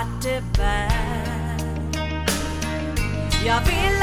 vet vart det bär Jag vill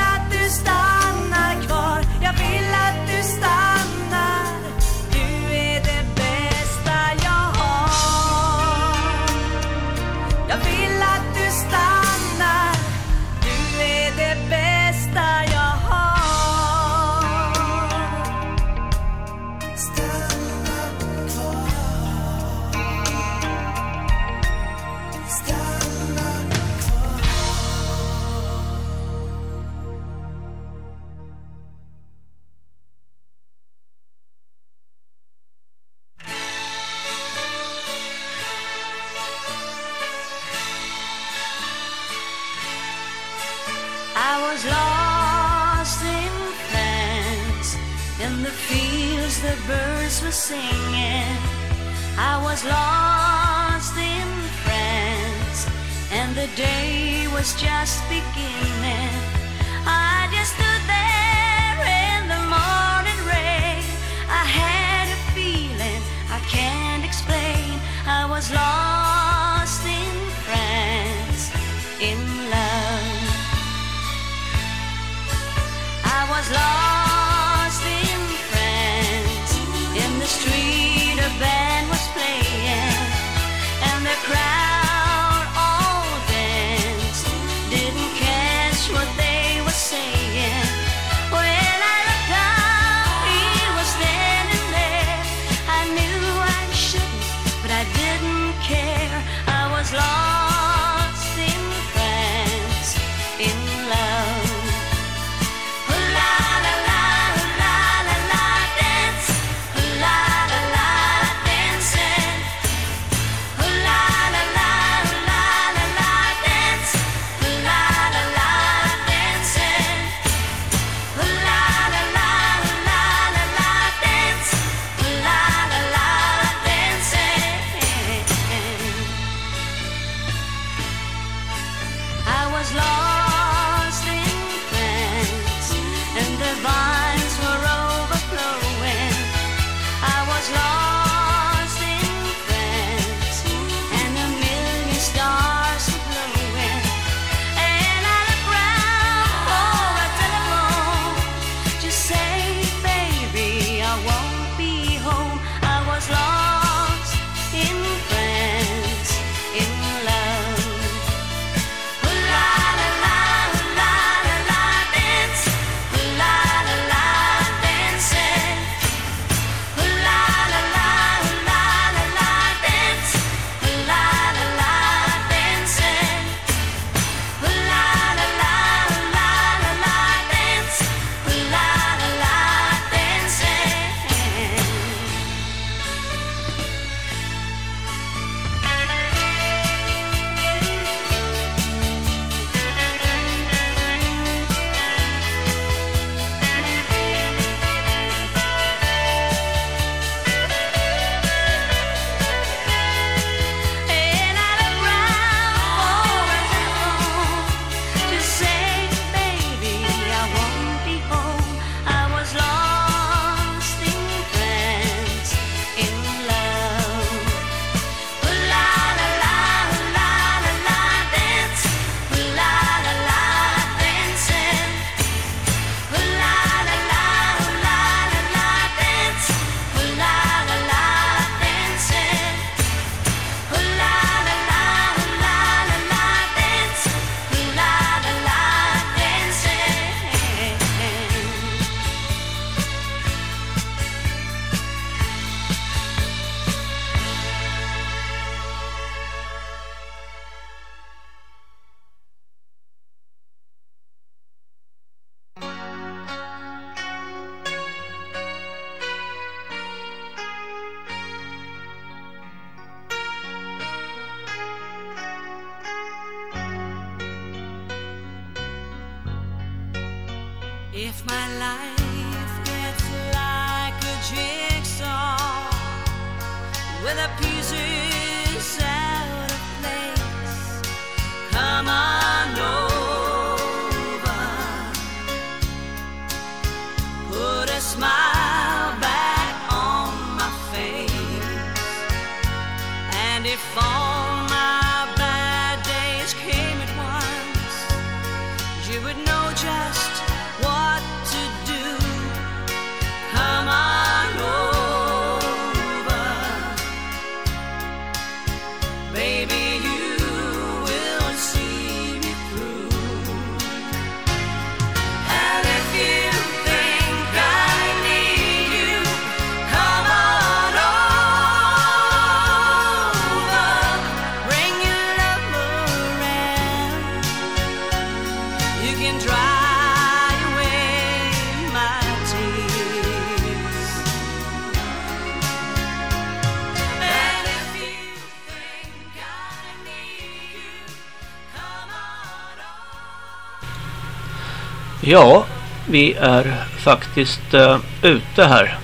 Ja, vi är faktiskt uh, ute här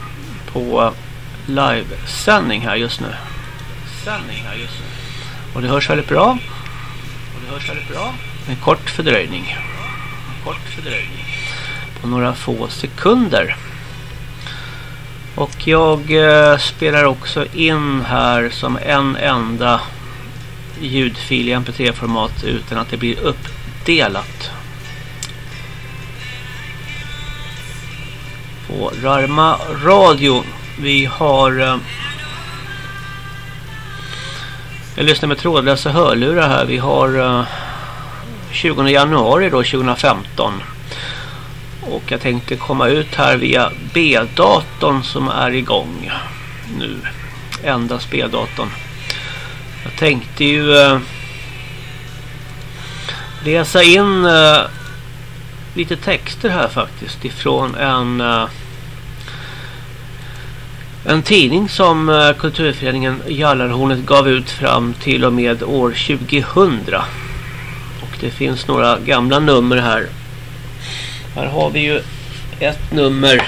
på uh, livesändning här just nu. Sändning här just nu. Och det hörs väldigt bra. Och det hörs väldigt bra. En kort fördröjning. En kort fördröjning. På några få sekunder. Och jag uh, spelar också in här som en enda ljudfil i mp3-format utan att det blir uppdelat. Rarma Radio. Vi har... Eh, jag lyssnar med trådlösa hörlurar här. Vi har eh, 20 januari då 2015. Och jag tänkte komma ut här via B-datorn som är igång nu. Endast B-datorn. Jag tänkte ju eh, läsa in eh, lite texter här faktiskt ifrån en uh, en tidning som eh, kulturföreningen Jallarhornet gav ut fram till och med år 2000. Och det finns några gamla nummer här. Här har vi ju ett nummer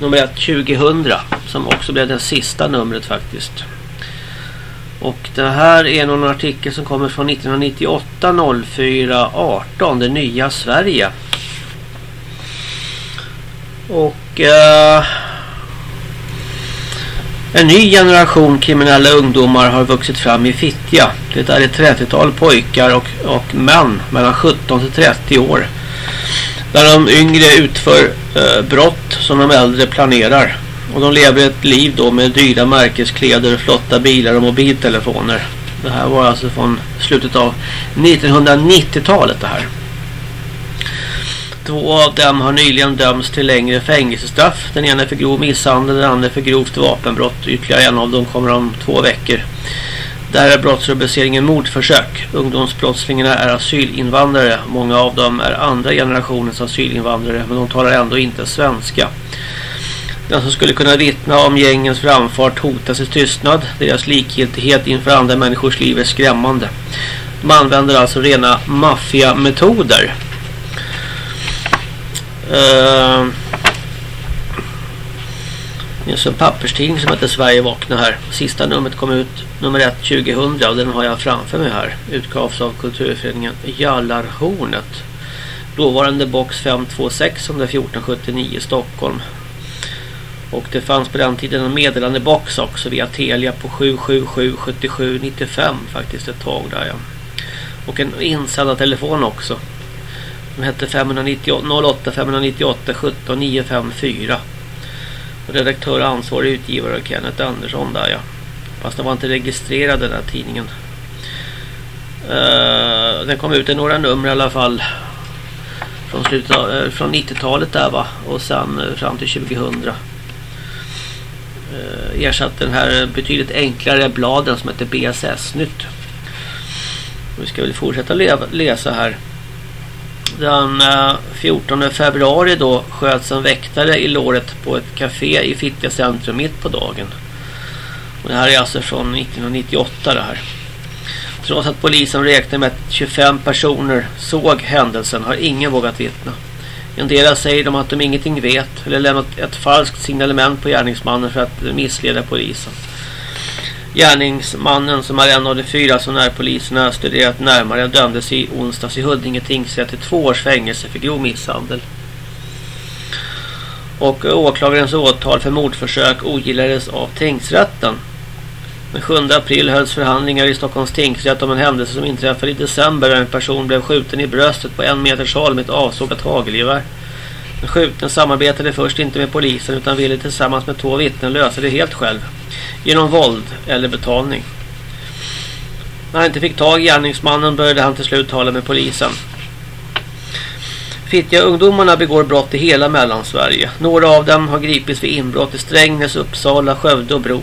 nummer 1 2000 som också blev det sista numret faktiskt. Och det här är någon artikel som kommer från 1998 04 18 Det nya Sverige. Och uh, en ny generation kriminella ungdomar har vuxit fram i Fittja. Det är ett 30-tal pojkar och, och män mellan 17 till 30 år. Där de yngre utför uh, brott som de äldre planerar. Och de lever ett liv då med dyra märkeskläder, flotta bilar och mobiltelefoner. Det här var alltså från slutet av 1990-talet det här. Två av dem har nyligen dömts till längre fängelsestraff. Den ena för grov misshandel, den andra för grovt vapenbrott. Ytterligare en av dem kommer om två veckor. Där är brottsrubriceringen mordförsök. Ungdomsbrottslingarna är asylinvandrare. Många av dem är andra generationens asylinvandrare men de talar ändå inte svenska. Den som skulle kunna vittna om gängens framfart hotas i tystnad. Deras likgiltighet inför andra människors liv är skrämmande. De använder alltså rena maffiametoder. Uh, det är en papperstidning som heter Sverige vakna här. Sista numret kom ut nummer 1 2000 och den har jag framför mig här. Utgavs av kulturföreningen Jallarhornet. Dåvarande box 526 1479 Stockholm. Och det fanns på den tiden en meddelandebox också via Telia på 777 77 95 faktiskt ett tag där ja. Och en insändartelefon också. Den hette 598 08 598 17 954. Och redaktör och ansvarig utgivare Kenneth Andersson där ja. Fast den var inte registrerad den här tidningen. Eh, uh, den kom ut i några nummer i alla fall. Från, slutet av, uh, från 90-talet där va. Och sen uh, fram till 2000 Uh, ersatte den här betydligt enklare bladen som heter BSS-nytt. Vi ska väl fortsätta läsa här. Den eh, 14 februari då sköts en väktare i låret på ett café i Fittja centrum mitt på dagen. Och det här är alltså från 1998 det här. Trots att polisen räknar med att 25 personer såg händelsen har ingen vågat vittna. En del säger de att de ingenting vet eller lämnat ett falskt signalement på gärningsmannen för att missleda polisen. Gärningsmannen som är en av de fyra som närpoliserna studerat närmare dömdes i onsdags i Huddinge tingsrätt till två års fängelse för grov misshandel. Och åklagarens åtal för mordförsök ogillades av tingsrätten. Den 7 april hölls förhandlingar i Stockholms tingsrätt om en händelse som inträffade i december där en person blev skjuten i bröstet på en meters håll med ett avsågat hagelgevär. Den skjutne samarbetade först inte med polisen utan ville tillsammans med två vittnen lösa det helt själv. Genom våld eller betalning. När han inte fick tag i gärningsmannen började han till slut tala med polisen. Fittja ungdomarna begår brott i hela Mellansverige. Några av dem har gripits vid inbrott i Strängnäs, Uppsala, Skövde och Bro.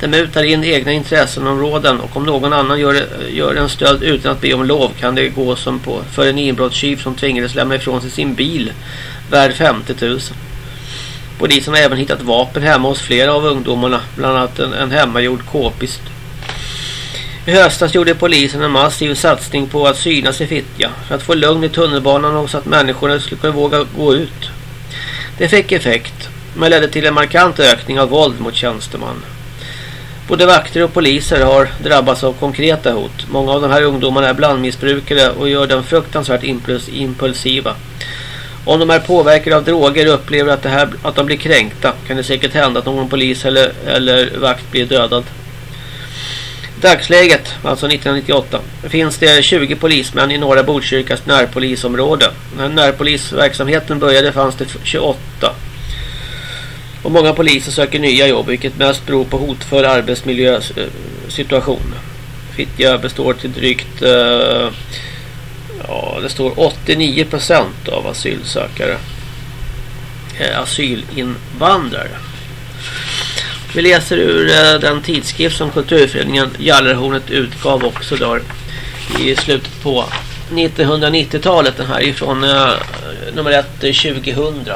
De mutar in egna intressenområden och om någon annan gör, gör en stöld utan att be om lov kan det gå som på för en inbrottstjuv som tvingades lämna ifrån sig sin bil värd 50 000. Polisen har även hittat vapen hemma hos flera av ungdomarna, bland annat en, en hemmagjord k-pist. I höstas gjorde polisen en massiv satsning på att synas i Fittja för att få lugn i tunnelbanan och så att människorna skulle kunna våga gå ut. Det fick effekt, men ledde till en markant ökning av våld mot tjänsteman. Både vakter och poliser har drabbats av konkreta hot. Många av de här ungdomarna är blandmissbrukare och gör dem fruktansvärt impuls impulsiva. Om de är påverkade av droger och upplever att, det här, att de blir kränkta kan det säkert hända att någon polis eller, eller vakt blir dödad. Dagsläget, alltså 1998, finns det 20 polismän i norra Botkyrkas närpolisområde. När närpolisverksamheten började fanns det 28. Och många poliser söker nya jobb vilket mest beror på hotfull arbetsmiljösituation. Eh, Fittja består till drygt uh, ja, det står 89% av asylsökare eh, asylinvandrare. Vi läser ur eh, den tidskrift som kulturföreningen Jallerhornet utgav också där i slutet på 1990-talet. Den här är från eh, nummer 1 2000.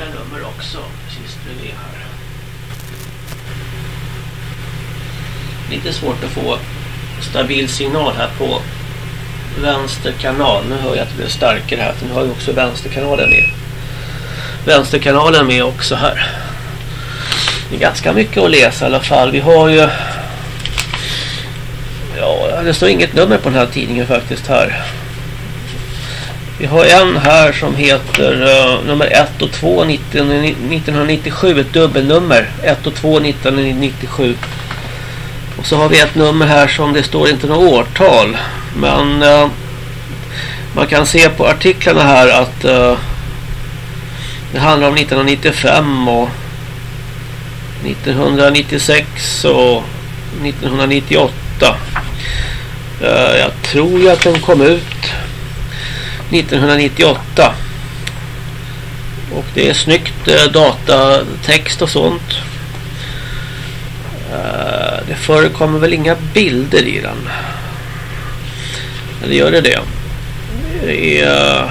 andra nummer också precis bredvid här. Lite svårt att få stabil signal här på vänster kanal. Nu hör jag att det blir starkare här. Nu har vi också vänsterkanalen med. Vänsterkanalen med också här. Det är ganska mycket att läsa i alla fall. Vi har ju... Ja, det står inget nummer på den här tidningen faktiskt här. Vi har en här som heter uh, nummer 1 och 2 19, 1997, ett dubbelnummer 1 och 2 1997. Och så har vi ett nummer här som det står inte något årtal. Men eh, man kan se på artiklarna här att eh, det handlar om 1995 och 1996 och 1998. Eh, jag tror ju att den kom ut 1998. Och det är snyggt eh, datatext och sånt. Eh, det förekommer väl inga bilder i den. Eller gör det det? det är, uh,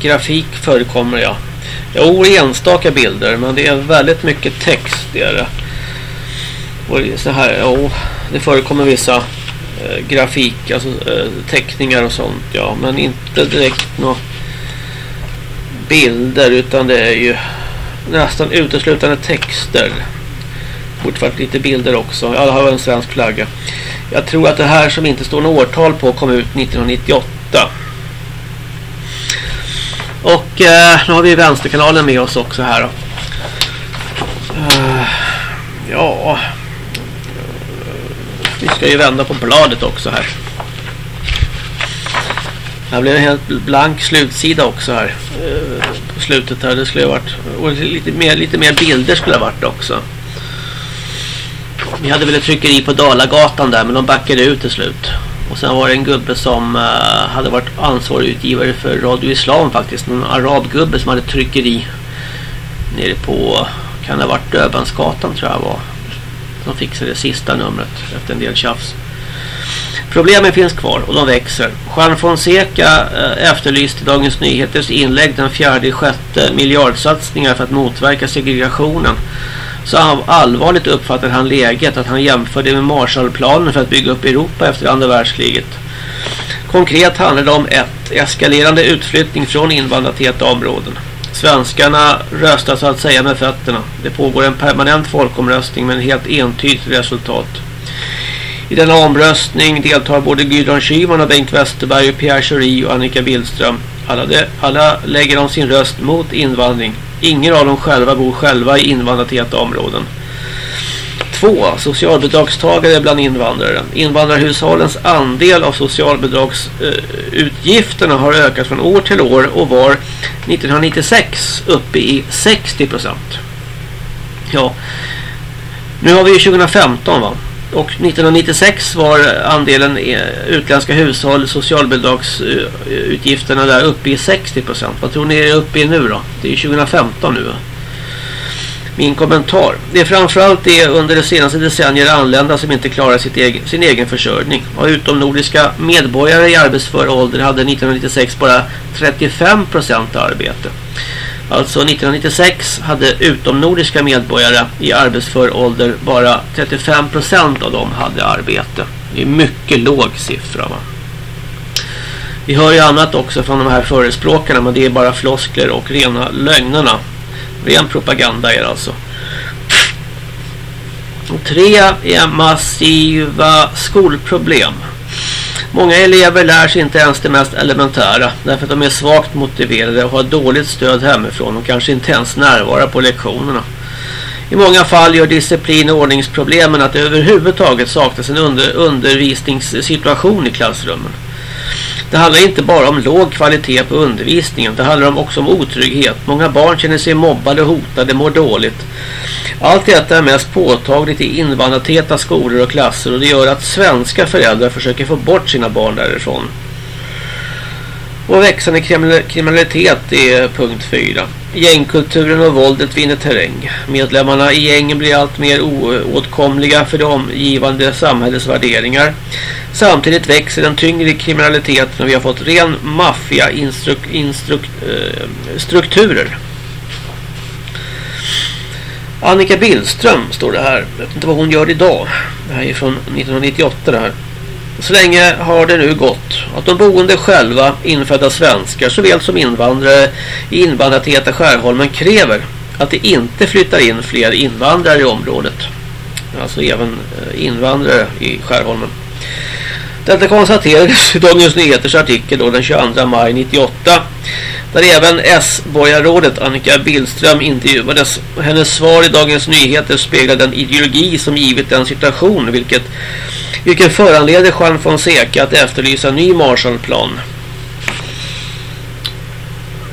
grafik förekommer ja. Jo, enstaka bilder men det är väldigt mycket text det är det. Och så här, jo, det förekommer vissa eh, grafik, alltså eh, teckningar och sånt. Ja, men inte direkt några bilder utan det är ju nästan uteslutande texter. Fortfarande lite bilder också. Ja, det har en svensk flagga. Jag tror att det här som inte står något årtal på kom ut 1998. Och eh, nu har vi vänsterkanalen med oss också här. Uh, ja, vi ska ju vända på bladet också här. Här blev en helt blank slutsida också här. Eh, på slutet här. Det skulle ha varit. Och lite mer, lite mer bilder skulle ha varit också. Vi hade väl ett tryckeri på Dalagatan där. Men de backade ut till slut. Och sen var det en gubbe som uh, hade varit ansvarig utgivare för Radio Islam faktiskt. En arabgubbe som hade tryckeri. Nere på. Kan det ha varit Döbensgatan tror jag var som fixade det sista numret efter en del tjafs. Problemen finns kvar och de växer. Juan Fonseca eh, efterlyste Dagens Nyheters inlägg den fjärde sjätte miljardsatsningar för att motverka segregationen så allvarligt uppfattade han läget att han jämförde med Marshallplanen för att bygga upp Europa efter andra världskriget. Konkret handlar det om ett eskalerande utflyttning från invandrartäta områden. Svenskarna röstar så att säga med fötterna. Det pågår en permanent folkomröstning med en helt entydigt resultat. I denna omröstning deltar både Gudrun Schyman och Bengt Westerberg och Pierre Schori och Annika Billström. Alla, de, alla lägger de sin röst mot invandring. Ingen av dem själva bor själva i invandrartäta områden. 2. Socialbidragstagare bland invandrare. Invandrarhushållens andel av socialbidragsutgifterna har ökat från år till år och var 1996 uppe i 60 procent. Ja, nu har vi 2015 va? Och 1996 var andelen utländska hushåll socialbidragsutgifterna där uppe i 60 procent. Vad tror ni är uppe i nu då? Det är 2015 nu min kommentar. Det är framförallt det under de senaste decennier anlända som inte klarar sitt egen, sin egen försörjning. Och utomnordiska medborgare i arbetsför ålder hade 1996 bara 35 procent arbete. Alltså 1996 hade utomnordiska medborgare i arbetsför ålder bara 35 procent av dem hade arbete. Det är mycket låg siffra va. Vi hör ju annat också från de här förespråkarna men det är bara floskler och rena lögnerna. Ren propaganda är det alltså. Tre är massiva skolproblem. Många elever lär sig inte ens det mest elementära därför att de är svagt motiverade och har dåligt stöd hemifrån och kanske inte ens närvara på lektionerna. I många fall gör disciplin och ordningsproblemen att det överhuvudtaget saknas en under undervisningssituation i klassrummen. Det handlar inte bara om låg kvalitet på undervisningen. Det handlar också om otrygghet. Många barn känner sig mobbade, och hotade, mår dåligt. Allt detta är mest påtagligt i invandrartäta skolor och klasser och det gör att svenska föräldrar försöker få bort sina barn därifrån. Och växande kriminalitet är punkt 4. Gängkulturen och våldet vinner terräng. Medlemmarna i gängen blir allt mer oåtkomliga för det omgivande samhällets värderingar. Samtidigt växer den tyngre kriminaliteten och vi har fått ren maffiastrukturer. Eh, instruk. Annika Billström står det här. Jag vet inte vad hon gör idag. Det här är från 1998 det här. Så länge har det nu gått att de boende själva, infödda svenskar såväl som invandrare i invandrartäta Skärholmen kräver att det inte flyttar in fler invandrare i området. Alltså även eh, invandrare i Skärholmen. Detta konstaterades i Dagens Nyheters artikel då den 22 maj 98 där även S-borgarrådet Annika Billström intervjuades. Hennes svar i Dagens Nyheter speglar den ideologi som givit den situation vilket, vilken föranleder Juan Fonseca att efterlysa en ny Marshallplan.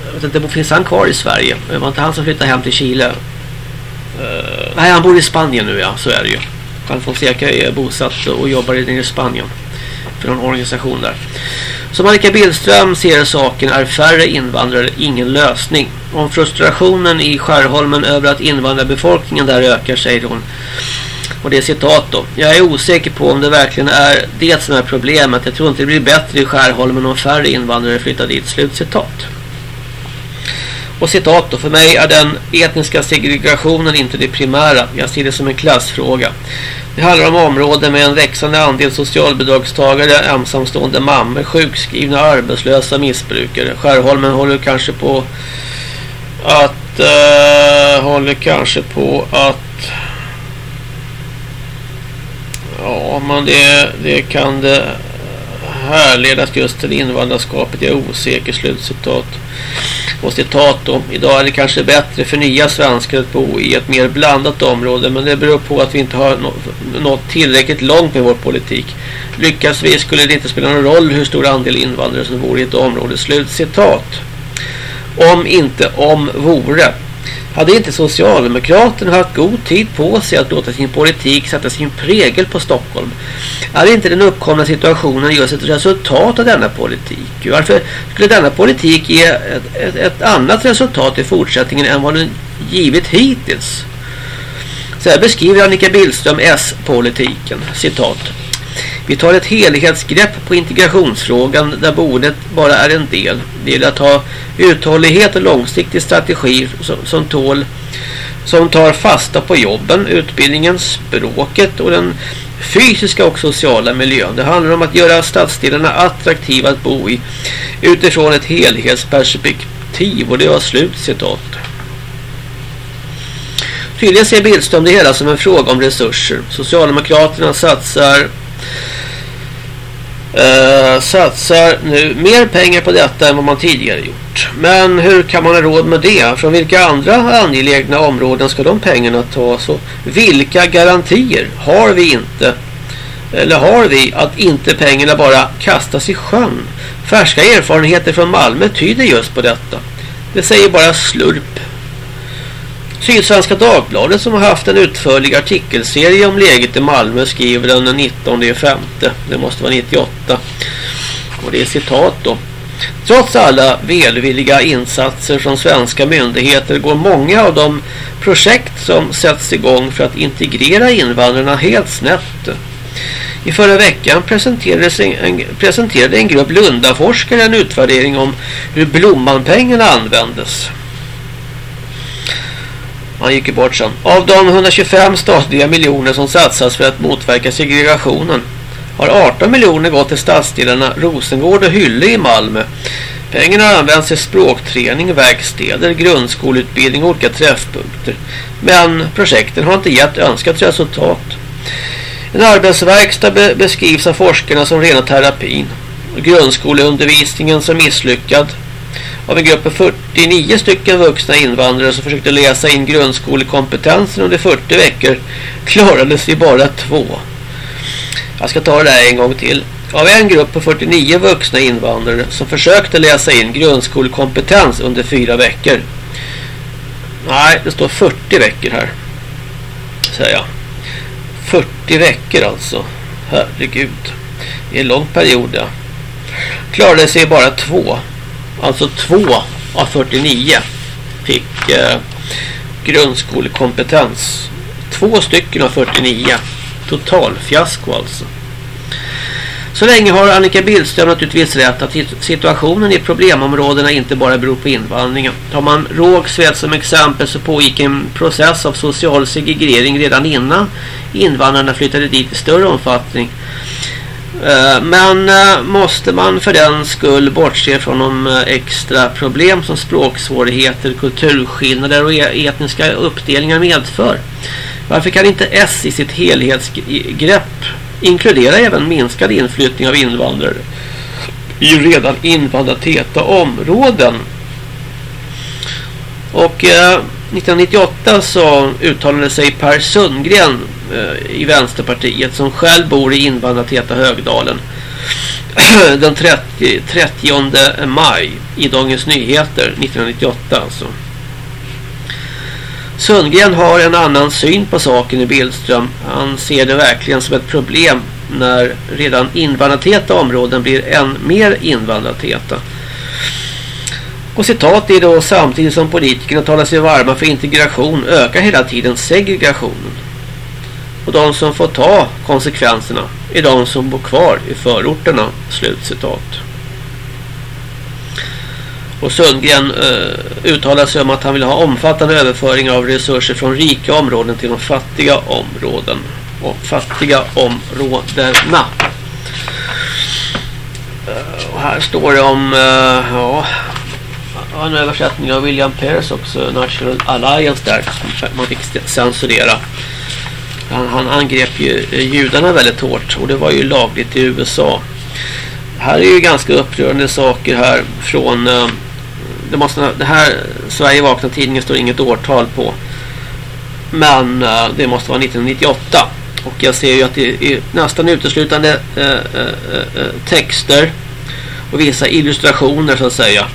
Jag vet inte, finns han kvar i Sverige? Det var inte han som flyttade hem till Chile? Uh, nej, han bor i Spanien nu ja, så är det ju. Juan Fonseca är bosatt och jobbar i Spanien för någon organisation där. Som Annika Billström ser saken är färre invandrare ingen lösning. Om frustrationen i Skärholmen över att invandrarbefolkningen där ökar säger hon. Och det är citat då. Jag är osäker på om det verkligen är det som är problemet. Jag tror inte det blir bättre i Skärholmen om färre invandrare flyttar dit. Slut citat. Och citat då. För mig är den etniska segregationen inte det primära. Jag ser det som en klassfråga. Det handlar om områden med en växande andel socialbidragstagare, ensamstående mammor, sjukskrivna, arbetslösa, missbrukare. Skärholmen håller kanske på att uh, håller kanske på att ja, men det, det kan det härledas just till invandrarskapet. Jag är osäker, slutcitat. Och citat då. Idag är det kanske bättre för nya svenskar att bo i ett mer blandat område. Men det beror på att vi inte har nått tillräckligt långt med vår politik. Lyckas vi skulle det inte spela någon roll hur stor andel invandrare som bor i ett område. Slut citat. Om inte om vore. Hade inte Socialdemokraterna haft god tid på sig att låta sin politik sätta sin prägel på Stockholm? Är inte den uppkomna situationen just ett resultat av denna politik? Varför skulle denna politik ge ett, ett, ett annat resultat i fortsättningen än vad den givit hittills? Så här beskriver Annika Billström S-politiken. Citat. Vi tar ett helhetsgrepp på integrationsfrågan där boendet bara är en del. Det gäller att ha uthållighet och långsiktig strategi som, som tål som tar fasta på jobben, utbildningen, språket och den fysiska och sociala miljön. Det handlar om att göra stadsdelarna attraktiva att bo i utifrån ett helhetsperspektiv och det var slut citat. Tydligen ser Billström det hela som en fråga om resurser. Socialdemokraterna satsar uh, satsar nu mer pengar på detta än vad man tidigare gjort. Men hur kan man ha råd med det? Från vilka andra angelägna områden ska de pengarna tas? Och vilka garantier har vi inte? Eller har vi att inte pengarna bara kastas i sjön? Färska erfarenheter från Malmö tyder just på detta. Det säger bara slurp. Sydsvenska Dagbladet som har haft en utförlig artikelserie om läget i Malmö skriver den 19 5. Det måste vara 98. Och det är citat då. Trots alla välvilliga insatser från svenska myndigheter går många av de projekt som sätts igång för att integrera invandrarna helt snett. I förra veckan presenterades en, presenterade en grupp Lundaforskare en utvärdering om hur Blommanpengarna användes. Han gick ju bort sen. Av de 125 statliga miljoner som satsas för att motverka segregationen har 18 miljoner gått till stadsdelarna Rosengård och Hylle i Malmö. Pengarna används till språkträning, verkstäder, grundskoleutbildning och olika träffpunkter. Men projekten har inte gett önskat resultat. En arbetsverkstad be beskrivs av forskarna som rena terapin. Grundskoleundervisningen som misslyckad av en grupp på 49 stycken vuxna invandrare som försökte läsa in grundskolekompetensen under 40 veckor klarade sig bara två. Jag ska ta det där en gång till. Av en grupp på 49 vuxna invandrare som försökte läsa in grundskolekompetens under fyra veckor. Nej, det står 40 veckor här. Säger jag. 40 veckor alltså. Herregud. Det är en lång period ja. Klarade sig bara två. Alltså 2 av 49 fick eh, grundskolekompetens. Två stycken av 49. Total fiasko alltså. Så länge har Annika Billström naturligtvis rätt att situationen i problemområdena inte bara beror på invandringen. Tar man Rågsved som exempel så pågick en process av social segregering redan innan invandrarna flyttade dit i större omfattning. Eh, men eh, måste man för den skull bortse från de eh, extra problem som språksvårigheter, kulturskillnader och e-, etniska uppdelningar medför? Varför kan inte S i sitt helhetsgrepp inkludera även minskad inflyttning av invandrare i redan invandrartäta områden? Och 1998 så uttalade sig Per Sundgren eh, i Vänsterpartiet som själv bor i invandrartäta Högdalen den 30, 30 maj i Dagens Nyheter 1998 alltså. Sundgren har en annan syn på saken i Billström. Han ser det verkligen som ett problem när redan invandrartäta områden blir än mer invandrartäta. Och citat är då samtidigt som politikerna talar sig varma för integration ökar hela tiden segregationen. Och de som får ta konsekvenserna är de som bor kvar i förorterna. Slutcitat. Och Sundgren eh, uttalar sig om att han vill ha omfattande överföring av resurser från rika områden till de fattiga områden. Och fattiga områdena. Eh, och här står det om Eh, ja, en översättning av William Pierce också, National Alliance där, som man fick censurera. Han, han angrep ju eh, judarna väldigt hårt och det var ju lagligt i USA. Här är ju ganska upprörande saker här från eh, det måste det här Sverige vakna tidningen står inget årtal på. Men eh, det måste vara 1998 och jag ser ju att det är nästan uteslutande texter och vissa illustrationer så att säga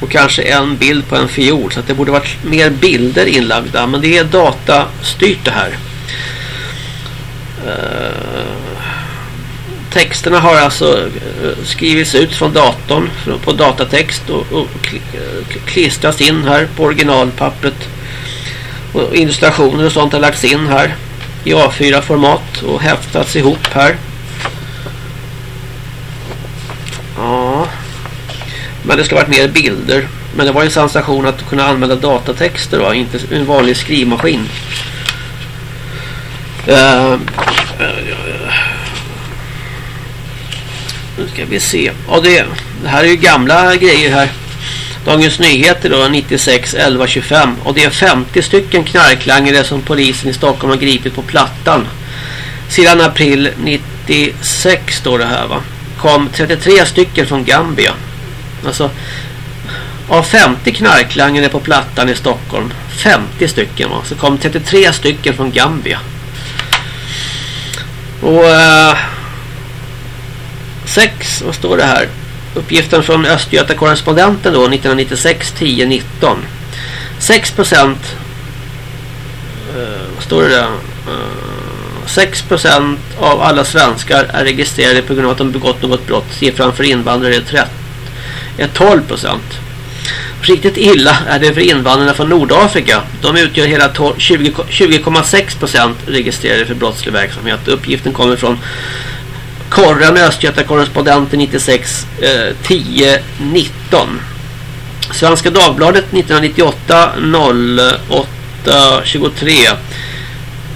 och kanske en bild på en fiol så att det borde varit mer bilder inlagda. Men det är datastyrt det här. Uh, texterna har alltså eh, skrivits ut från datorn på datatext och, och eh, klistras in här på originalpappret. Och illustrationer och sånt har lagts in här i A4-format och häftats ihop här. Men det ska varit mer bilder. Men det var en sensation att kunna använda datatexter va? inte en vanlig skrivmaskin. Uh, nu ska vi se. Ja, det, det här är ju gamla grejer här. Dagens Nyheter då 96 11 25 och det är 50 stycken knarklangare som polisen i Stockholm har gripit på plattan. Sedan april 96 står det här va. Kom 33 stycken från Gambia. Alltså av 50 knarklangare på plattan i Stockholm 50 stycken va. Så kom 33 stycken från Gambia. Och eh, sex, vad står det här? Uppgiften från Östgöta korrespondenten då 1996 10 19. 6 procent eh, vad står det där? Eh, 6 procent av alla svenskar är registrerade på grund av att de begått något brott. Siffran för invandrare är, 30, är 12 procent. Riktigt illa är det för invandrarna från Nordafrika. De utgör hela 20,6 procent registrerade för brottslig verksamhet. Uppgiften kommer från Korren Östgöta korrespondenten 96 eh, 10 19. Svenska Dagbladet 1998 08 23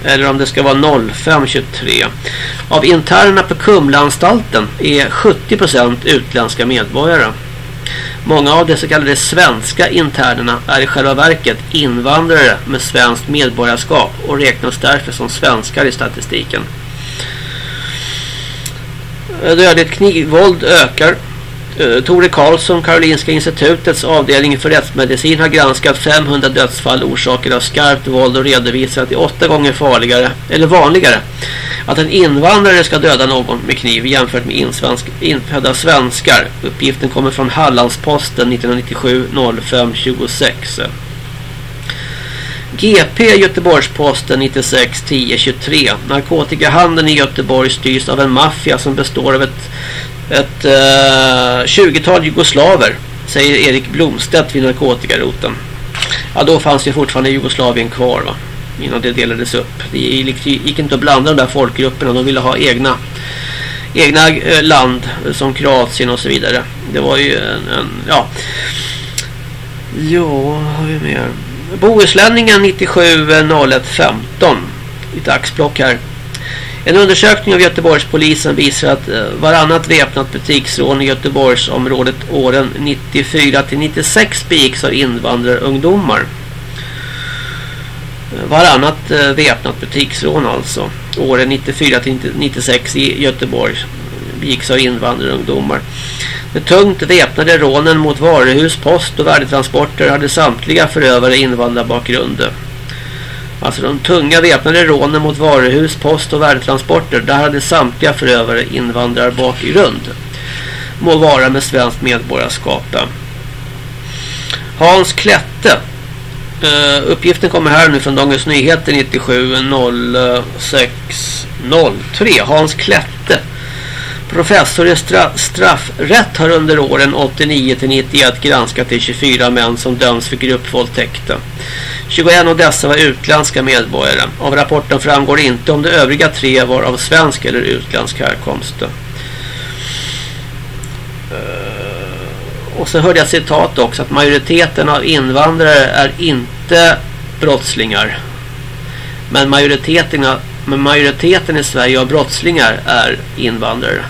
eller om det ska vara 05 23. Av internerna på Kumlaanstalten är 70% utländska medborgare. Många av de så kallade svenska internerna är i själva verket invandrare med svenskt medborgarskap och räknas därför som svenskar i statistiken. Eh, Dödligt knivvåld ökar. Eh, Tore Karlsson, Karolinska institutets avdelning för rättsmedicin har granskat 500 dödsfall orsakade av skarpt våld och redovisat att det är åtta gånger farligare, eller vanligare, att en invandrare ska döda någon med kniv jämfört med insvensk, infödda svenskar. Uppgiften kommer från Hallandsposten 1997 05 26. GP Göteborgsposten 96 10 23. Narkotikahandeln i Göteborg styrs av en maffia som består av ett, ett eh, uh, 20-tal jugoslaver, säger Erik Blomstedt vid narkotikaroten. Ja, då fanns ju fortfarande Jugoslavien kvar va? Innan det delades upp. Det liksom- gick, inte att blanda de där folkgrupperna. De ville ha egna egna eh, land eh, som Kroatien och så vidare. Det var ju en, en ja. Ja, har vi mer? Bohuslänningen 970115 Lite axplock här. En undersökning av Göteborgspolisen visar att eh, varannat väpnat butiksrån i Göteborgsområdet åren 94 till 96 begicks av invandrarungdomar. Varannat eh, väpnat butiksrån alltså. Åren 94 till 96 i Göteborg begicks av invandrarungdomar. De tungt väpnade rånen mot varuhus, post och värdetransporter hade samtliga förövare invandrarbakgrund. Alltså de tunga väpnade rånen mot varuhus, post och värdetransporter, där hade samtliga förövare invandrarbakgrund. Må vara med svenskt medborgarskap. Hans Klätte. Uh, uppgiften kommer här nu från Dagens Nyheter 97 06 03. Hans Klette Professor i stra straffrätt har under åren 89-91 granskat de 24 män som döms för gruppvåldtäkter. 21 av dessa var utländska medborgare. Av rapporten framgår inte om de övriga tre var av svensk eller utländsk härkomst. Uh, och så hörde jag citat också att majoriteten av invandrare är inte brottslingar. Men majoriteten, men majoriteten i Sverige av brottslingar är invandrare.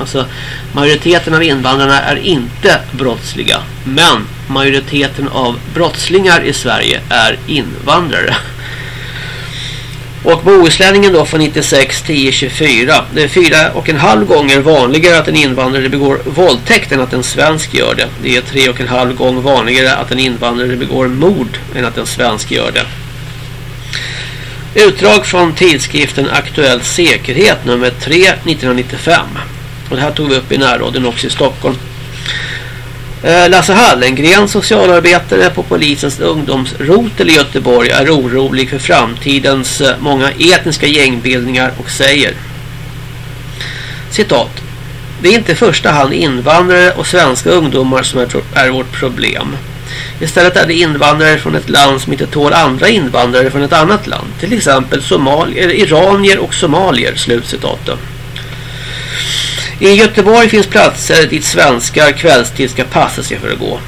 Alltså majoriteten av invandrarna är inte brottsliga. Men majoriteten av brottslingar i Sverige är invandrare. Och Bohuslänningen då från 96 10 24. Det är fyra och en halv gånger vanligare att en invandrare begår våldtäkt än att en svensk gör det. Det är tre och en halv gång vanligare att en invandrare begår mord än att en svensk gör det. Utdrag från tidskriften Aktuell säkerhet nummer 3 1995. Och det här tog vi upp i närradion också i Stockholm. Eh, Lasse Hallengren, socialarbetare på polisens ungdomsrotel i Göteborg, är orolig för framtidens eh, många etniska gängbildningar och säger Citat Det är inte i första hand invandrare och svenska ungdomar som är, är vårt problem. Istället är det invandrare från ett land som inte tål andra invandrare från ett annat land. Till exempel somalier, iranier och somalier. Slutcitatet. I Göteborg finns platser dit svenskar kvällstid ska passa sig för att gå.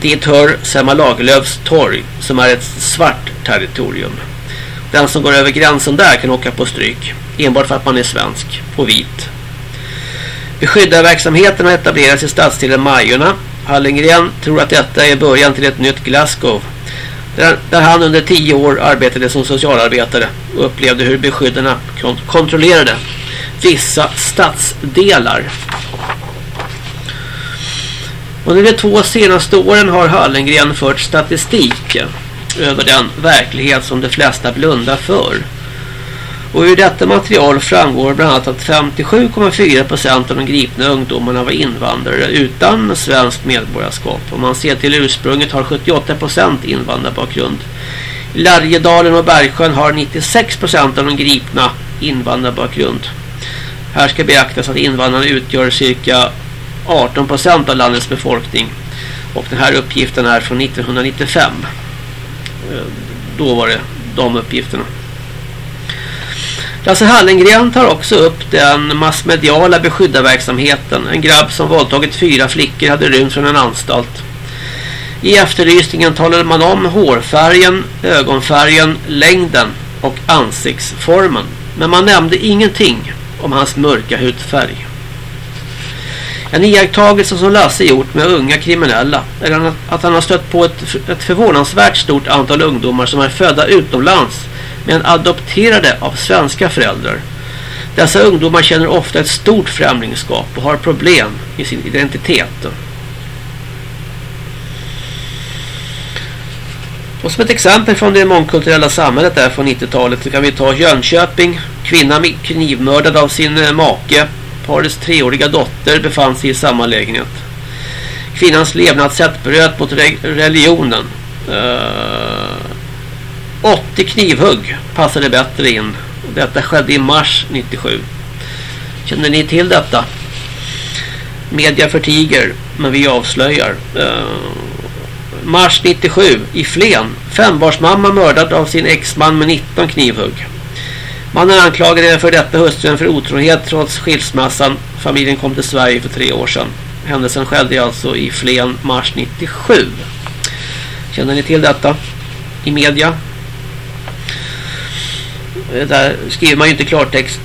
Dit hör Selma Lagerlöfs torg som är ett svart territorium. Den som går över gränsen där kan åka på stryk. Enbart för att man är svensk och vit. Beskyddarverksamheten har etablerats i stadsdelen Majorna. Hallengren tror att detta är början till ett nytt Glasgow. Där, där han under tio år arbetade som socialarbetare och upplevde hur beskyddarna kontrollerade vissa stadsdelar. Under de två senaste åren har Hallengren fört statistik över den verklighet som de flesta blundar för. Och ur detta material framgår bland annat att 57,4% av de gripna ungdomarna var invandrare utan svenskt medborgarskap. Om man ser till ursprunget har 78% invandrarbakgrund. I Lärjedalen och Bergsjön har 96% av de gripna invandrarbakgrund. Här ska beaktas att invandrarna utgör cirka 18% av landets befolkning. Och den här uppgiften är från 1995. Eh, då var det de uppgifterna. Lasse Hallengren tar också upp den massmediala beskyddarverksamheten. En grabb som våldtagit fyra flickor hade rymt från en anstalt. I efterlysningen talade man om hårfärgen, ögonfärgen, längden och ansiktsformen. Men man nämnde ingenting om hans mörka hudfärg. En iakttagelse som Lasse gjort med unga kriminella är att han har stött på ett, ett förvånansvärt stort antal ungdomar som är födda utomlands men adopterade av svenska föräldrar. Dessa ungdomar känner ofta ett stort främlingskap och har problem i sin identitet. Och som ett exempel från det mångkulturella samhället där från 90-talet så kan vi ta Jönköping. Kvinnan knivmördad av sin eh, make. Parets treåriga dotter befann sig i samma lägenhet. Kvinnans levnadssätt bröt mot religionen. Eh, uh, 80 knivhugg passade bättre in. Detta skedde i mars 97. Känner ni till detta? Media förtiger, men vi avslöjar. Uh, mars 97 i Flen. Fembarsmamma mördad av sin exman med 19 knivhugg. Mannen anklagade för detta hustrun för otrohet trots skilsmässan. Familjen kom till Sverige för tre år sedan. Händelsen skedde alltså i Flen mars 97. Känner ni till detta? I media? Eh, där skriver man ju inte klartext.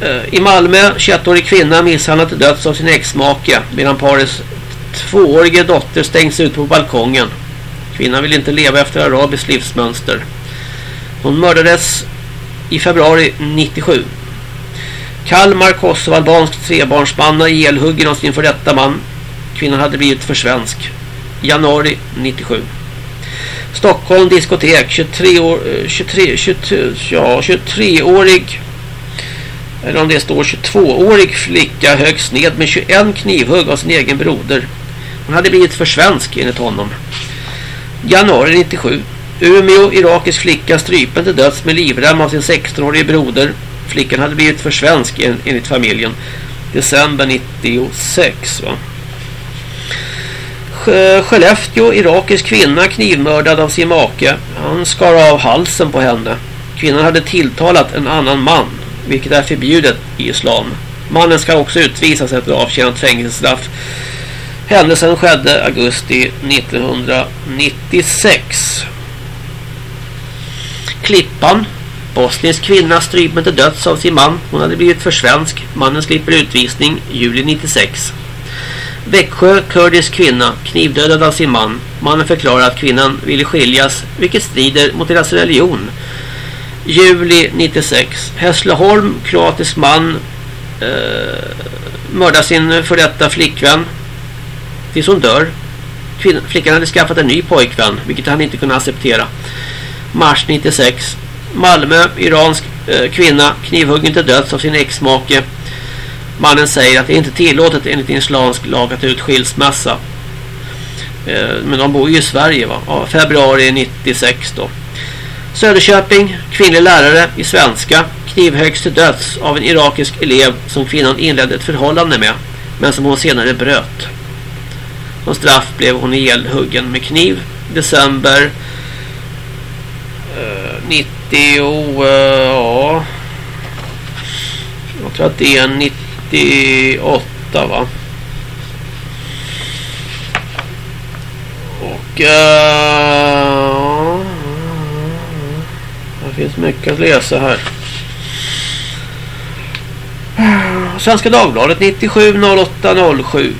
Eh, I Malmö, 21-årig kvinna misshandlat döds av sin exmake medan parets tvåårige dotter stängs ut på balkongen. Kvinnan vill inte leva efter arabiskt livsmönster. Hon mördades i februari 97. Kalmar, kosovalbansk trebarnsmanna elhuggen av sin för detta man. Kvinnan hade blivit för svensk. Januari 97. Stockholm diskotek 23 år eh, 23 23 ja 23-årig eller om det står 22-årig flicka högst ned med 21 knivhugg av sin egen broder. Hon hade blivit för svensk enligt honom. Januari 97. Umeå, irakisk flicka strypen till döds med livrem av sin 16-årige broder. Flickan hade blivit för svensk enligt familjen. December 96 va. Skellefteå, irakisk kvinna knivmördad av sin make. Han skar av halsen på henne. Kvinnan hade tilltalat en annan man, vilket är förbjudet i islam. Mannen ska också utvisas efter avtjänat fängelsestraff. Händelsen skedde augusti 1996. Klippan. Bosnisk kvinna strypen till döds av sin man. Hon hade blivit för svensk. Mannen slipper utvisning juli 96. Växjö, kurdisk kvinna, knivdödad av sin man. Mannen förklarar att kvinnan ville skiljas, vilket strider mot deras religion. Juli 96. Hässleholm, kroatisk man, eh, mördar sin för detta flickvän tills hon dör. Kvinnan, flickan hade skaffat en ny pojkvän, vilket han inte kunde acceptera. Mars 96. Malmö, iransk eh, kvinna, knivhuggen till döds av sin exmake. Mannen säger att det inte är tillåtet enligt islamsk lag att ta ut skilsmässa. Eh, men de bor ju i Sverige va? Ja, februari 96 då. Söderköping, kvinnlig lärare i svenska, knivhögst till döds av en irakisk elev som kvinnan inledde ett förhållande med, men som hon senare bröt. Som straff blev hon ihjälhuggen med kniv. December 90 eh, ja jag tror att det är 98 va. Och... Uh, det finns mycket att läsa här. Svenska Dagbladet 970807.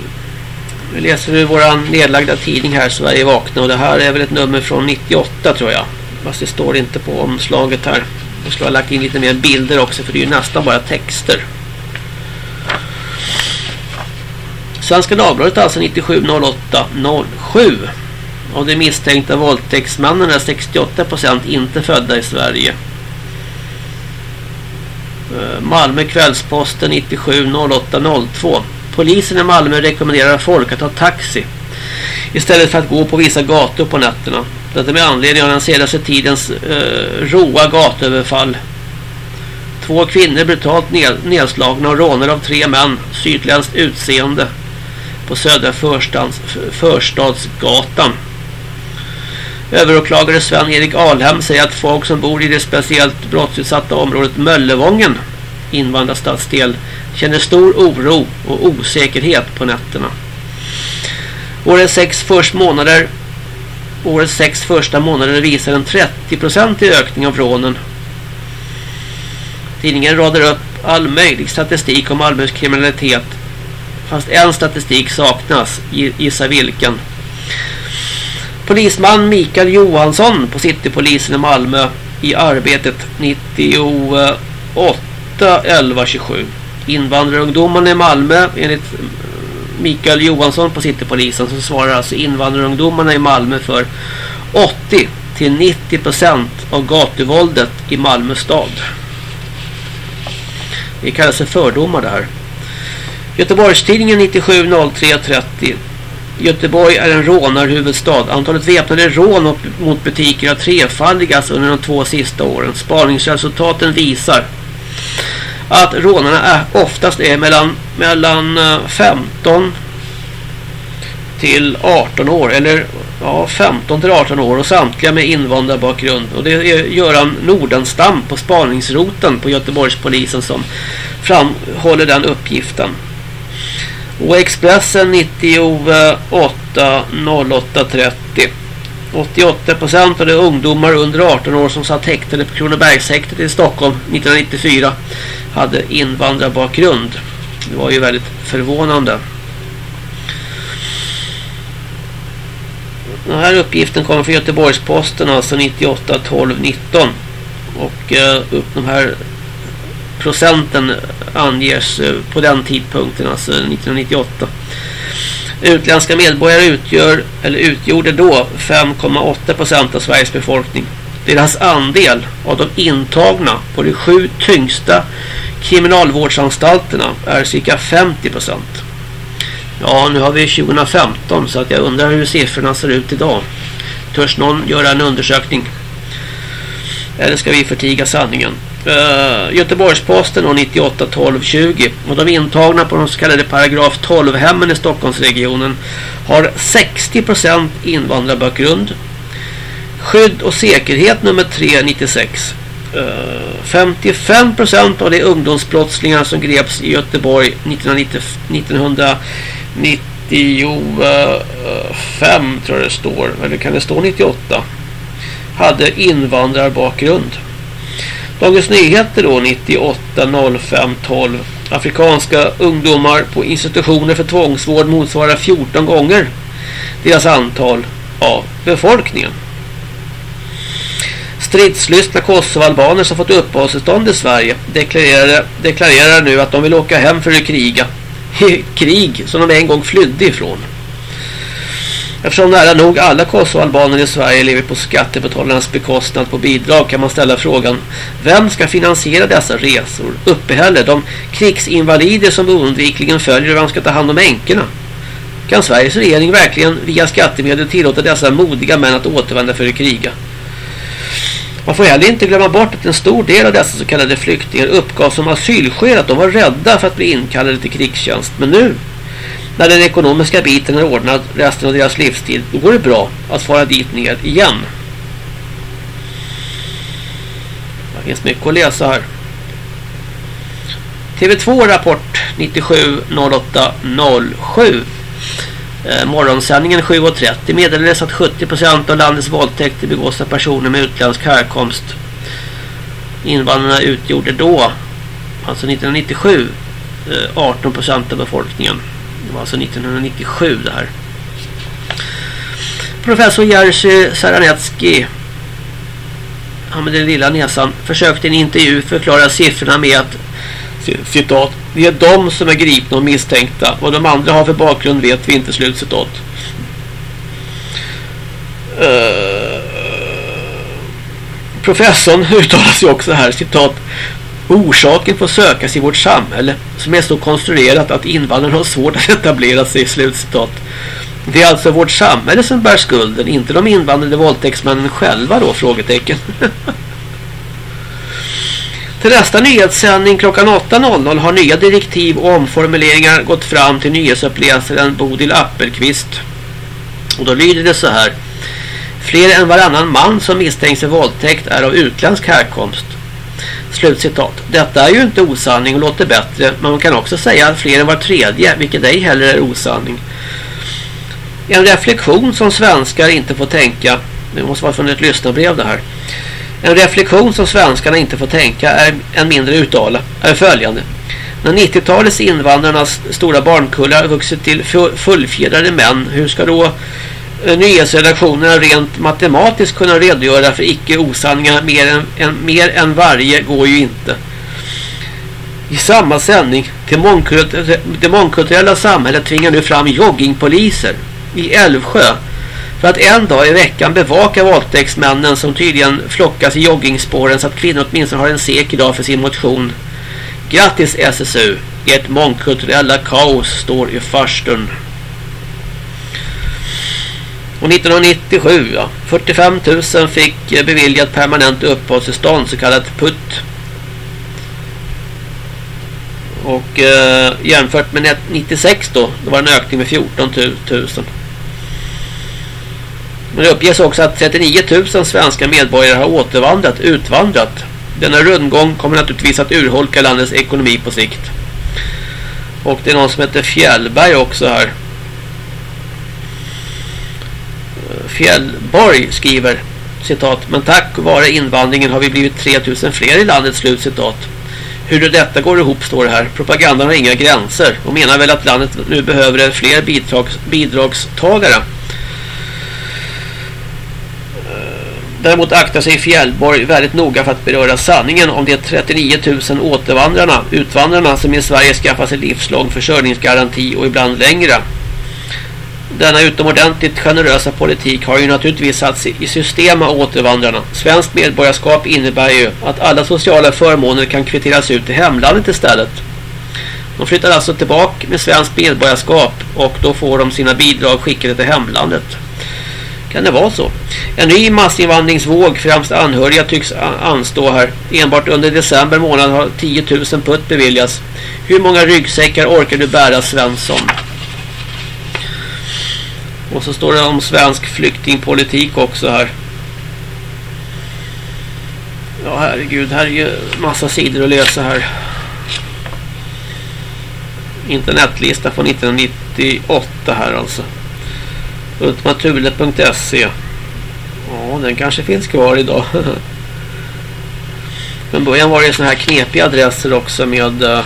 Vi läser ur vår nedlagda tidning här Sverige vakna och det här är väl ett nummer från 98 tror jag. Fast det står inte på omslaget här. Jag skulle ha lagt in lite mer bilder också för det är ju nästan bara texter. Svenska Dagbladet alltså 970807. Av de misstänkta våldtäktsmännen är 68% inte födda i Sverige. Eh, Malmö kvällsposten 970802. Polisen i Malmö rekommenderar folk att ta taxi istället för att gå på vissa gator på nätterna. Detta med anledning av den senaste tidens eh, roa gatöverfall. Två kvinnor brutalt nedslagna och rånade av tre män, sydländskt utseende på södra förstads, förstadsgatan. Överåklagare Sven-Erik Alhem säger att folk som bor i det speciellt brottsutsatta området Möllevången, invandrarstadsdel, känner stor oro och osäkerhet på nätterna. Årets sex första månader årets sex första månader visar en 30-procentig ökning av rånen. Tidningen radar upp all möjlig statistik om Malmös kriminalitet fast en statistik saknas, gissa vilken. Polisman Mikael Johansson på Citypolisen i Malmö i arbetet 98 11 27. Invandrarungdomarna i Malmö enligt Mikael Johansson på Citypolisen så svarar alltså invandrarungdomarna i Malmö för 80 till 90 procent av gatuvåldet i Malmö stad. Det kallas för fördomar det här. Göteborgstidningen 970330 Göteborg är en rånarhuvudstad. Antalet väpnade rån mot butiker har trefaldigats under de två sista åren. Spaningsresultaten visar att rånarna är, oftast är mellan, mellan eh, 15 till 18 år eller ja, 15 till 18 år och samtliga med invandrarbakgrund och det är Göran Nordenstam på spaningsroten på Göteborgspolisen som framhåller den uppgiften. Och Expressen 98 08 30 88% av de ungdomar under 18 år som satt häktade på Kronobergshäktet i Stockholm 1994 hade invandrarbakgrund. Det var ju väldigt förvånande. Den här uppgiften kommer från Göteborgsposten alltså 98 12 19 och eh, upp de här procenten anges eh, på den tidpunkten alltså 1998. Utländska medborgare utgör eller utgjorde då 5,8 procent av Sveriges befolkning. Deras andel av de intagna på de sju tyngsta kriminalvårdsanstalterna är cirka 50 procent. Ja, nu har vi 2015 så att jag undrar hur siffrorna ser ut idag. Törs någon göra en undersökning? Eller ska vi förtiga sanningen? Uh, Göteborgsposten och 98 12 20 och de intagna på de så kallade paragraf 12 hemmen i Stockholmsregionen har 60% invandrarbakgrund. Skydd och säkerhet nummer 396. Uh, 55% av de ungdomsbrottslingar som greps i Göteborg 1990, 1995 tror jag det står eller kan det stå 98 hade invandrarbakgrund. Dagens Nyheter då 98 05 12 Afrikanska ungdomar på institutioner för tvångsvård motsvarar 14 gånger deras antal av befolkningen. Stridslystna kosovalbaner som fått uppehållstillstånd i Sverige deklarerar, deklarerar nu att de vill åka hem för att kriga. Krig som de en gång flydde ifrån. Eftersom nära nog alla kosovoalbaner i Sverige lever på skattebetalarnas bekostnad på bidrag kan man ställa frågan Vem ska finansiera dessa resor? Uppehälle de krigsinvalider som oundvikligen följer och vem ska ta hand om änkorna? Kan Sveriges regering verkligen via skattemedel tillåta dessa modiga män att återvända för att kriga? Man får heller inte glömma bort att en stor del av dessa så kallade flyktingar uppgav som asylskäl att de var rädda för att bli inkallade till krigstjänst. Men nu när den ekonomiska biten är ordnad resten av deras livstid, då går det bra att fara dit ner igen. Det finns mycket att läsa här. TV2 Rapport 97 08 07. Eh, morgonsändningen 7.30 meddelades att 70% av landets våldtäkter begås av personer med utländsk härkomst. Invandrarna utgjorde då, alltså 1997, eh, 18% av befolkningen. Det var alltså 1997 det här. Professor Jerzy Saranetski han med den lilla näsan försökte i en intervju förklara siffrorna med att citat, det är de som är gripna och misstänkta. Vad de andra har för bakgrund vet vi inte, slutcitat. Uh, eh, professorn uttalar sig också här, citat. Orsaken får sökas i vårt samhälle som är så konstruerat att invandrarna har svårt att etablera sig, slutcitat. Det är alltså vårt samhälle som bär skulden, inte de invandrade våldtäktsmännen själva då, frågetecken. Till nästa nyhetssändning klockan 8.00 har nya direktiv och omformuleringar gått fram till nyhetsuppläsaren Bodil Appelqvist. Och då lyder det så här. Fler än varannan man som misstänks för våldtäkt är av utländsk härkomst. Slutcitat. Detta är ju inte osanning och låter bättre, men man kan också säga att fler än var tredje, vilket ej heller är osanning. En reflektion som svenskar inte får tänka, det måste vara från ett lyssnarbrev det här. En reflektion som svenskarna inte får tänka är en mindre uttala är följande. När 90-talets invandrarnas stora barnkullar vuxit till fullfjädrade män, hur ska då Eh, nyhetsredaktionerna rent matematiskt kunna redogöra för icke-osanningar mer än, en, mer än varje går ju inte. I samma sändning, det mångkulturella samhället tvingar nu fram joggingpoliser i Älvsjö för att en dag i veckan bevaka våldtäktsmännen som tydligen flockas i joggingspåren så att kvinnor åtminstone har en säker dag för sin motion. Grattis SSU! Ert mångkulturella kaos står i farstun. Och 1997, ja, 45 000 fick eh, beviljat permanent uppehållstillstånd, så kallat PUT. Och eh, jämfört med 96 då, då var det en ökning med 14 000. Men det uppges också att 39 000 svenska medborgare har återvandrat, utvandrat. Denna rundgång kommer naturligtvis att urholka landets ekonomi på sikt. Och det är någon som heter Fjällberg också här. Fjällborg skriver citat, men tack vare invandringen har vi blivit 3000 fler i landet, slut citat. Hur detta går ihop står det här. Propagandan har inga gränser och menar väl att landet nu behöver fler bidrags, bidragstagare. Däremot aktar sig Fjällborg väldigt noga för att beröra sanningen om de 39 000 återvandrarna, utvandrarna som i Sverige skaffar sig livslång försörjningsgaranti och ibland längre. Denna utomordentligt generösa politik har ju naturligtvis satts i system av återvandrarna. Svenskt medborgarskap innebär ju att alla sociala förmåner kan kvitteras ut till hemlandet istället. De flyttar alltså tillbaka med svenskt medborgarskap och då får de sina bidrag skickade till hemlandet. Kan det vara så? En ny massinvandringsvåg, främst anhöriga, tycks anstå här. Enbart under december månad har 10 000 putt beviljats. Hur många ryggsäckar orkar du bära, Svensson? Och så står det om svensk flyktingpolitik också här. Ja, herregud. Här är ju massa sidor att läsa här. Internetlista från 1998 här alltså. Ultimatule.se Ja, den kanske finns kvar idag. Men början var det såna här knepiga adresser också med eh,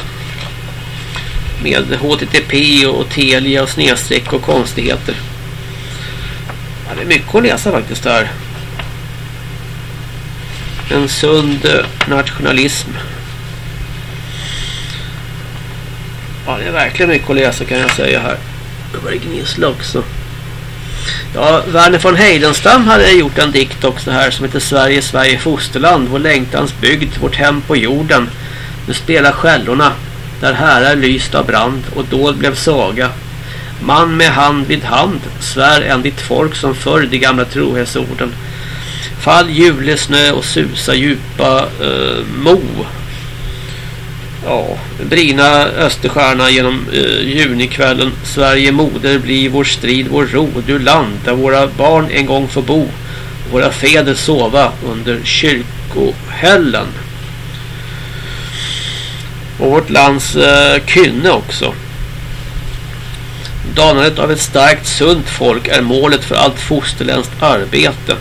med HTTP och Telia och snedstreck och konstigheter. Det är mycket att läsa faktiskt där. En sund eh, nationalism. Ja, det är verkligen mycket att läsa kan jag säga här. Det var det gnissla också. Ja, Werner von Heidenstam hade gjort en dikt också här som heter Sverige, Sverige fosterland, vår längtans bygd, vårt hem på jorden. Nu spelar skällorna, där härar lyst av brand och då blev saga. Man med hand vid hand svär än ditt folk som förr de gamla trohetsorden. Fall julesnö och susa djupa uh, mo ja, brina Österstjärna genom eh, junikvällen. Sverige moder blir vår strid, vår ro, du land där våra barn en gång får bo. Våra fäder sova under kyrkohällen. Och vårt lands eh, kynne också. Danandet av ett starkt sunt folk är målet för allt fosterländskt arbete.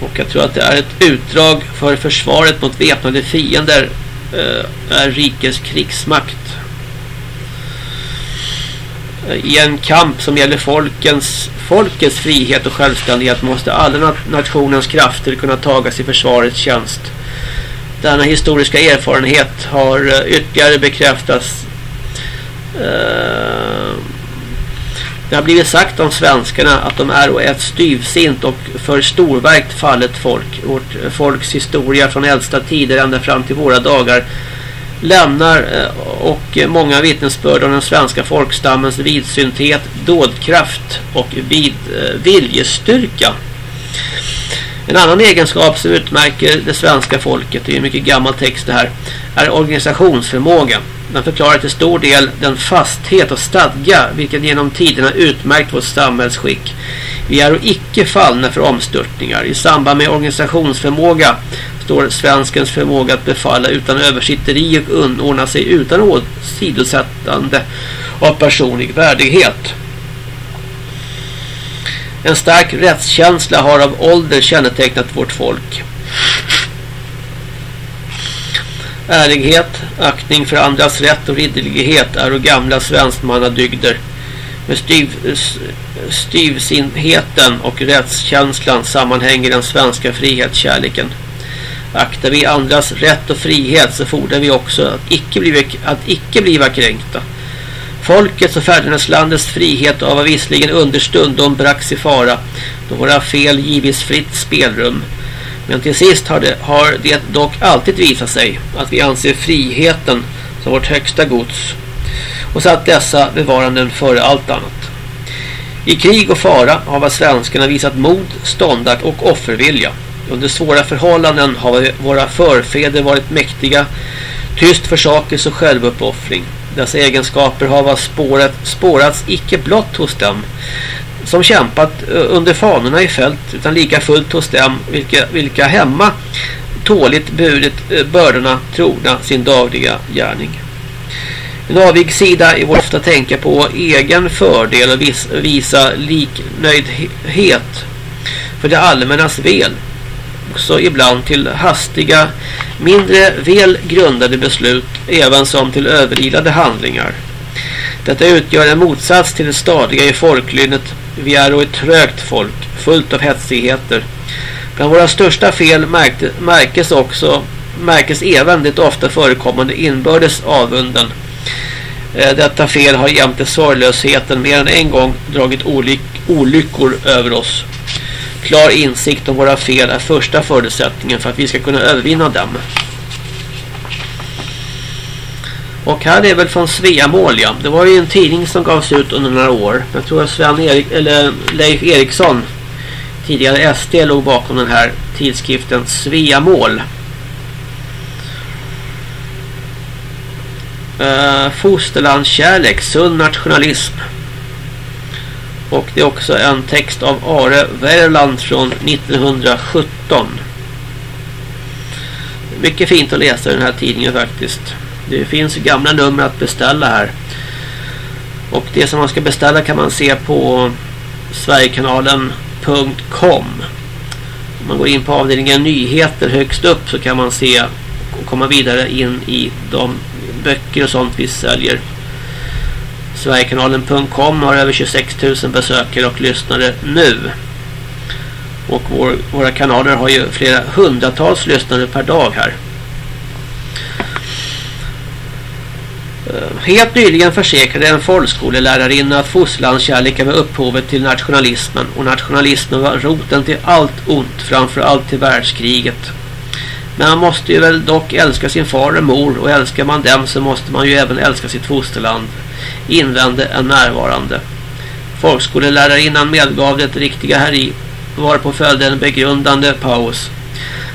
Och jag tror att det är ett utdrag för försvaret mot väpnade fiender eh, är rikets krigsmakt. Eh, I en kamp som gäller folkens, folkets frihet och självständighet måste alla nationens krafter kunna tagas i försvarets tjänst. Denna historiska erfarenhet har eh, ytterligare bekräftats eh, det har blivit sagt om svenskarna att de är ett styvsint och för storverkt fallet folk. Vårt eh, folks historia från äldsta tider ända fram till våra dagar lämnar eh, och eh, många vittnesbörd om den svenska folkstammens vidsynthet, dådkraft och vid, viljestyrka. En annan egenskap som utmärker det svenska folket, det är en mycket gammal text det här, är organisationsförmåga. Den förklarar till stor del den fasthet och stadga vilken genom tiderna utmärkt vårt samhällsskick. Vi är icke fallna för omstörtningar. I samband med organisationsförmåga står svenskens förmåga att befalla utan översitteri och unordna sig utan åsidosättande av personlig värdighet. En stark rättskänsla har av ålder kännetecknat vårt folk. Ärlighet, aktning för andras rätt och ridderlighet är och gamla svenskmannadygder. Med styv, styvsinheten och rättskänslan sammanhänger den svenska frihetskärleken. Aktar vi andras rätt och frihet så fordrar vi också att icke bliva, att icke bliva kränkta. Folkets och fäderneslandets frihet av visserligen understundom bracks i fara då våra fel givits fritt spelrum. Men till sist har det, har det dock alltid visat sig att vi anser friheten som vårt högsta gods och satt dessa bevaranden före allt annat. I krig och fara har svenskarna visat mod, ståndart och offervilja. Under svåra förhållanden har våra förfäder varit mäktiga, tyst försakelse och självuppoffring. Dessa egenskaper har spårat, spårats icke blott hos dem som kämpat eh, under fanorna i fält utan lika fullt hos dem vilka, vilka hemma tåligt burit eh, bördorna trogna sin dagliga gärning. En avig sida är vårt ofta tänka på egen fördel och vis, visa liknöjdhet för det allmännas väl. Också ibland till hastiga, mindre väl grundade beslut även som till överilade handlingar. Detta utgör en motsats till det stadiga i folklynnet vi är då ett trögt folk, fullt av hetsigheter. Bland våra största fel märkte, märkes också märkes även det ofta förekommande inbördes avunden. Eh, detta fel har jämte sorglösheten mer än en gång dragit olyck, olyckor över oss. Klar insikt om våra fel är första förutsättningen för att vi ska kunna övervinna dem. Och här är väl från Sveamål, ja. Det var ju en tidning som gavs ut under några år. Jag tror att Sven Erik, eller Leif Eriksson, tidigare SD, låg bakom den här tidskriften Sveamål. Uh, fosterlandskärlek, sund nationalism. Och det är också en text av Are Werland från 1917. Mycket fint att läsa den här tidningen faktiskt. Det finns gamla nummer att beställa här. Och det som man ska beställa kan man se på sverigekanalen.com Om man går in på avdelningen nyheter högst upp så kan man se och komma vidare in i de böcker och sånt vi säljer. Sverigekanalen.com har över 26 000 besökare och lyssnare nu. Och vår, våra kanaler har ju flera hundratals lyssnare per dag här. Eh, helt nyligen försäkrade en folkskolelärarinna att fosterlandskärleken var upphovet till nationalismen och nationalismen var roten till allt ont, framförallt till världskriget. Men man måste ju väl dock älska sin far och mor och älskar man dem så måste man ju även älska sitt fosterland, invände en närvarande. Folkskolelärarinnan medgav det riktiga här i var på följde en begrundande paus.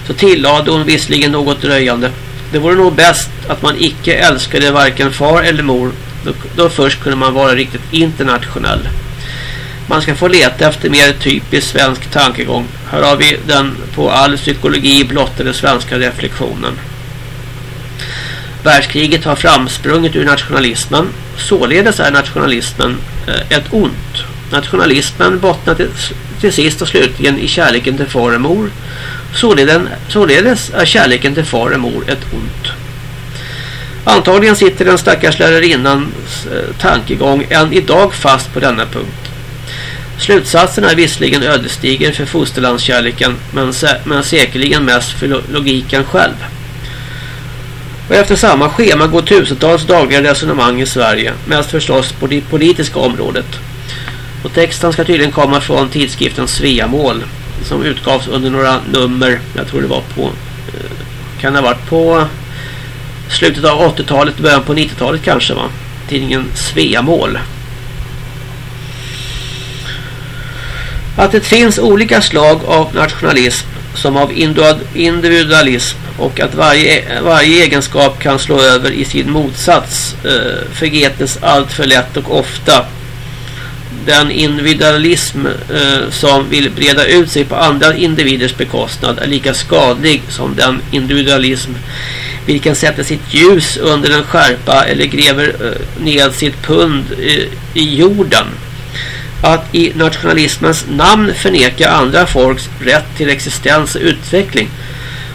Så tillade hon visserligen något dröjande. Det vore nog bäst att man icke älskade varken far eller mor. Då, då först kunde man vara riktigt internationell. Man ska få leta efter mer typisk svensk tankegång. Här har vi den på all psykologi blottade svenska reflektionen. Världskriget har framsprungit ur nationalismen. Således är nationalismen eh, ett ont. Nationalismen bottnar till, till sist och slutligen i kärleken till far och mor. Således, således är kärleken till far och mor ett ont. Antagligen sitter den stackars lärarinnans eh, tankegång än idag fast på denna punkt. Slutsatsen är visserligen ödesdiger för fosterlandskärleken men, men säkerligen mest för logiken själv. Och efter samma schema går tusentals dagliga resonemang i Sverige, mest förstås på det politiska området. Och texten ska tydligen komma från tidskriften Sveamål som utgavs under några nummer, jag tror det var på eh, kan det ha varit på slutet av 80-talet, början på 90-talet kanske va. Tidningen Sveamål. Att det finns olika slag av nationalism som av individualism och att varje, varje egenskap kan slå över i sin motsats eh, förgetes allt för lätt och ofta. Den individualism eh, som vill breda ut sig på andra individers bekostnad är lika skadlig som den individualism vilken sätter sitt ljus under en skärpa eller gräver eh, ned sitt pund eh, i jorden. Att i nationalismens namn förneka andra folks rätt till existens och utveckling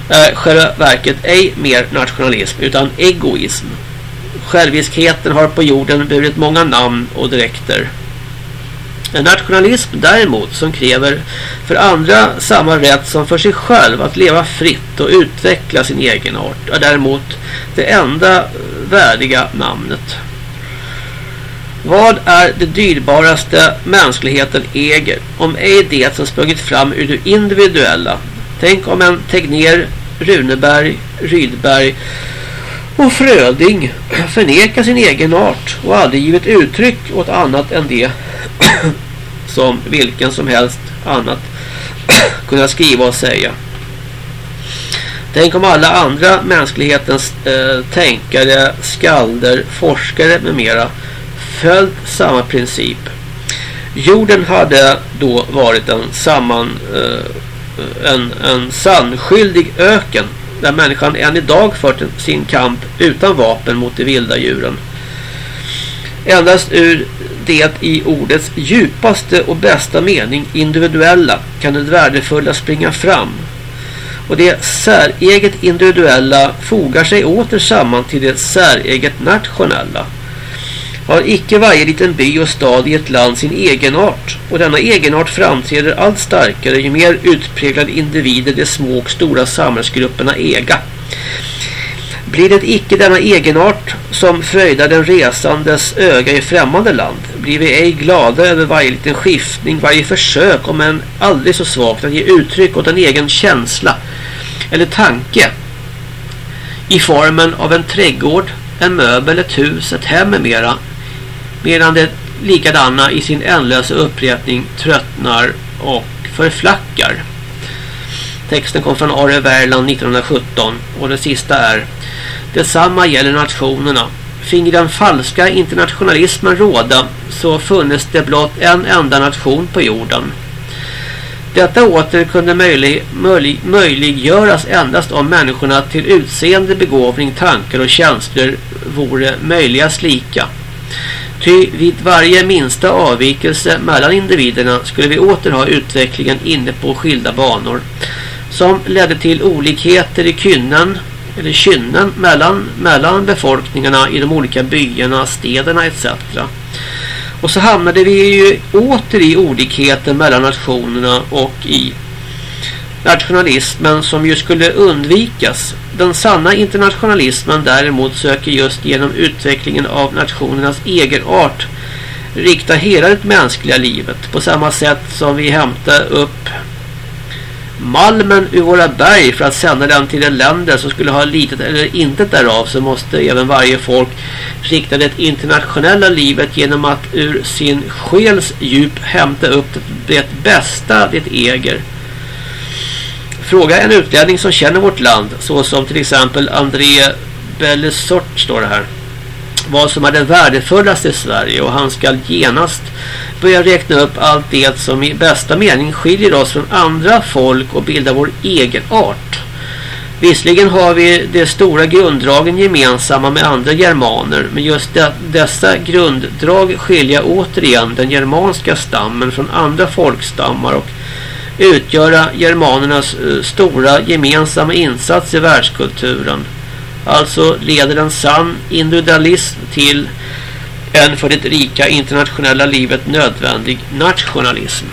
är själva verket ej mer nationalism utan egoism. Själviskheten har på jorden burit många namn och dräkter. En nationalism däremot som kräver för andra samma rätt som för sig själv att leva fritt och utveckla sin egen art är däremot det enda eh, värdiga namnet. Vad är det dyrbaraste mänskligheten äger om ej det som sprungit fram ur det individuella? Tänk om en Tegner, Runeberg, Rydberg och Fröding förnekar sin egen art och aldrig givit uttryck åt annat än det som vilken som helst annat kunna skriva och säga. Tänk om alla andra mänsklighetens eh, tänkare, skalder, forskare med mera följt samma princip. Jorden hade då varit en samman eh, en, en sannskyldig öken där människan än idag fört sin kamp utan vapen mot de vilda djuren. Endast ur det i ordets djupaste och bästa mening individuella kan det värdefulla springa fram. Och det säreget individuella fogar sig åter samman till det säreget nationella. Har icke varje liten by och stad i ett land sin egenart och denna egenart framträder allt starkare ju mer utpräglade individer de små och stora samhällsgrupperna äga. Blir det icke denna egenart som fröjdar den resandes öga i främmande land blir vi ej glada över varje liten skiftning, varje försök om en aldrig så svagt att ge uttryck åt en egen känsla eller tanke i formen av en trädgård, en möbel, ett hus, ett hem med mera medan det likadana i sin ändlösa upprepning tröttnar och förflackar. Texten kom från Are Värland 1917 och det sista är Detsamma gäller nationerna. Finge den falska internationalismen råda så funnes det blott en enda nation på jorden. Detta åter kunde möjlig, möjlig, möjliggöras endast om människorna till utseende, begåvning, tankar och känslor vore möjligast lika. Ty vid varje minsta avvikelse mellan individerna skulle vi åter ha utvecklingen inne på skilda banor som ledde till olikheter i kynnen eller kynnen mellan, mellan befolkningarna i de olika byarna, städerna etc. Och så hamnade vi ju åter i olikheten mellan nationerna och i nationalismen som ju skulle undvikas. Den sanna internationalismen däremot söker just genom utvecklingen av nationernas egen art rikta hela det mänskliga livet på samma sätt som vi hämtar upp malmen ur våra berg för att sända den till en länder som skulle ha litet eller intet därav så måste även varje folk rikta det internationella livet genom att ur sin själs djup hämta upp det bästa det äger. Fråga en utlänning som känner vårt land såsom till exempel André Bellesort står det här vad som är det värdefullaste i Sverige och han ska genast börja räkna upp allt det som i bästa mening skiljer oss från andra folk och bildar vår egen art. Visserligen har vi de stora grunddragen gemensamma med andra germaner, men just de, dessa grunddrag skilja återigen den germanska stammen från andra folkstammar och utgöra germanernas eh, stora gemensamma insats i världskulturen. Alltså leder en sann individualism till en för det rika internationella livet nödvändig nationalism.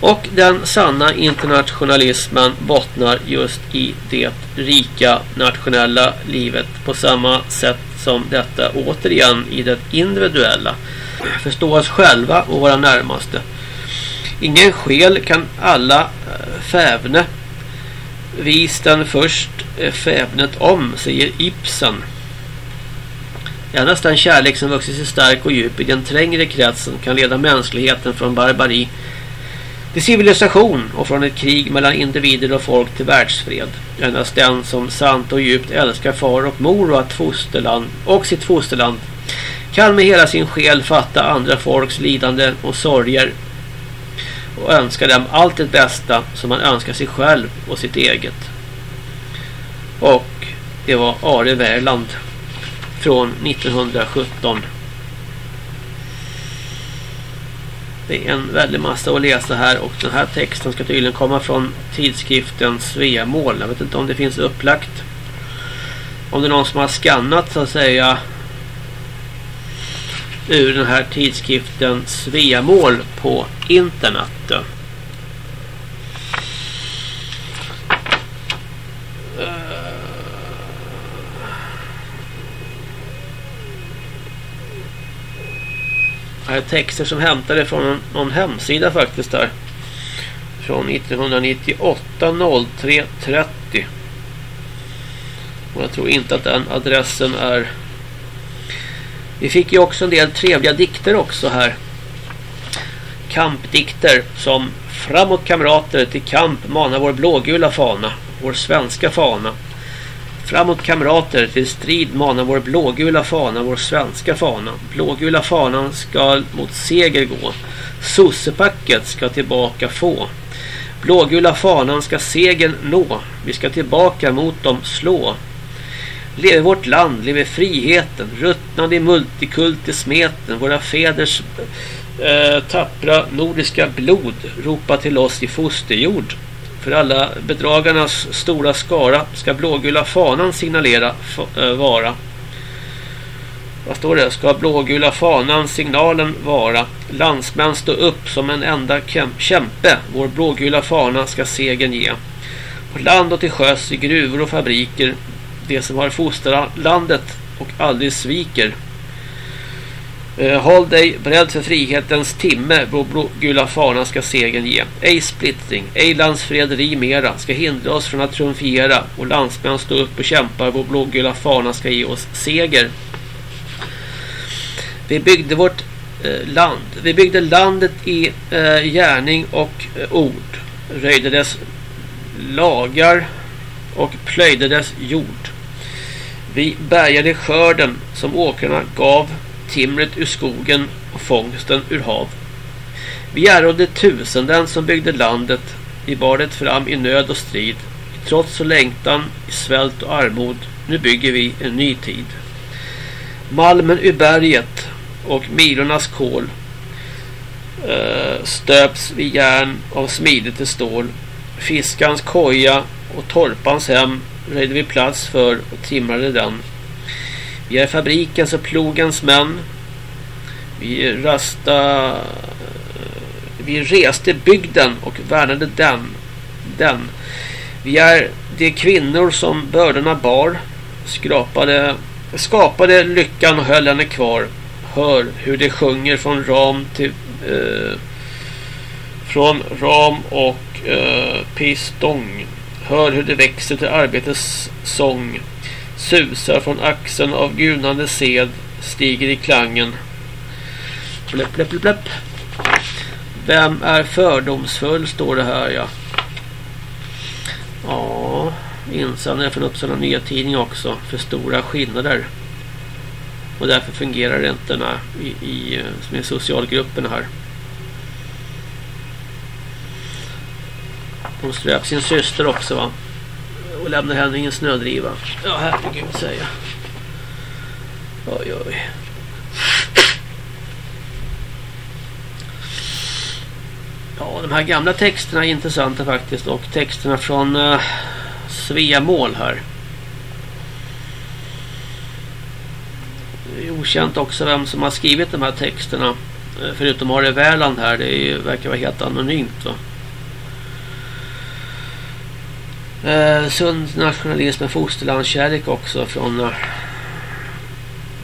Och den sanna internationalismen bottnar just i det rika nationella livet på samma sätt som detta återigen i det individuella. Förstå oss själva och våra närmaste. Ingen själ kan alla eh, fävne. Vis den först eh, fäbnet om, säger Ibsen. Endast den kärlek som vuxit sig stark och djup i den trängre kretsen kan leda mänskligheten från barbari till civilisation och från ett krig mellan individer och folk till världsfred. Endast den som sant och djupt älskar far och mor och, att fosterland, och sitt fosterland kan med hela sin själ fatta andra folks lidande och sorger och önska dem allt det bästa som man önskar sig själv och sitt eget. Och det var Are Värland från 1917. Det är en väldig massa att läsa här och den här texten ska tydligen komma från tidskriften Sveamål. Jag vet inte om det finns upplagt. Om det är någon som har skannat så att säga ur den här tidskriften Sveamål på internet. Eh. här är texter som hämtade från någon, någon hemsida faktiskt där. Från 1998 03 30. Och jag tror inte att den adressen är... Vi fick ju också en del trevliga dikter också här. Kampdikter som Framåt kamrater till kamp manar vår blågula fana. Vår svenska fana. Framåt kamrater, till strid manar vår blågula fana, vår svenska fana. Blågula fanan ska mot seger gå. Sossepacket ska tillbaka få. Blågula fanan ska segern nå. Vi ska tillbaka mot dem slå. Leve vårt land, lever friheten, ruttnande i multikult i smeten. Våra fäders eh, tappra nordiska blod ropa till oss i fosterjord. För alla bedragarnas stora skara ska blågula fanan signalera eh, vara. Vad står det? Ska blågula fanan signalen vara. Landsmän stå upp som en enda kämpe. Vår blågula fana ska segern ge. På land och till sjöss i gruvor och fabriker. Det som har fosterlandet och aldrig sviker. Eh, håll dig beredd för frihetens timme, vår gula fana ska segern ge. Ej splittring, ej landsfrederi mera, ska hindra oss från att triumfera och landsmän stå upp och kämpar, vår blågula fana ska ge oss seger. Vi byggde vårt eh, land, vi byggde landet i eh, gärning och eh, ord, röjde dess lagar och plöjde dess jord. Vi bärgade skörden som åkrarna gav timret ur skogen och fångsten ur hav. Vi ärvde tusenden som byggde landet. Vi bar det fram i nöd och strid. I trots och längtan, i svält och armod. Nu bygger vi en ny tid. Malmen ur berget och milornas kol eh, stöps vid järn av smidigt till stål. Fiskans koja och torpans hem röjde vi plats för och timrade den. Vi är fabrikens och plogens män. Vi rasta vi reste bygden och värnade den. Den. Vi är de kvinnor som bördorna bar. Skrapade, skapade lyckan och höll henne kvar. Hör hur det sjunger från ram till eh, från ram och eh, pistong. Hör hur det växer till arbetets sång susar från axeln av gunande sed stiger i klangen. Bläpp, bläpp, bläpp, bläpp. Vem är fördomsfull står det här ja. Ja, insändare från Uppsala Nya Tidning också för stora skillnader. Och därför fungerar det inte i, i, eh, med socialgrupperna här. Hon ströp sin syster också va. Och lämnar henne i en snödriva. Ja herregud säger jag. Oj oj. Ja, de här gamla texterna är intressanta faktiskt. Och texterna från uh, Sveamål här. Det är okänt också vem som har skrivit de här texterna. Eh, förutom Are Värland här. Det verkar vara helt anonymt va. Eh, sund nationalism med fosterlandskärlek också från eh,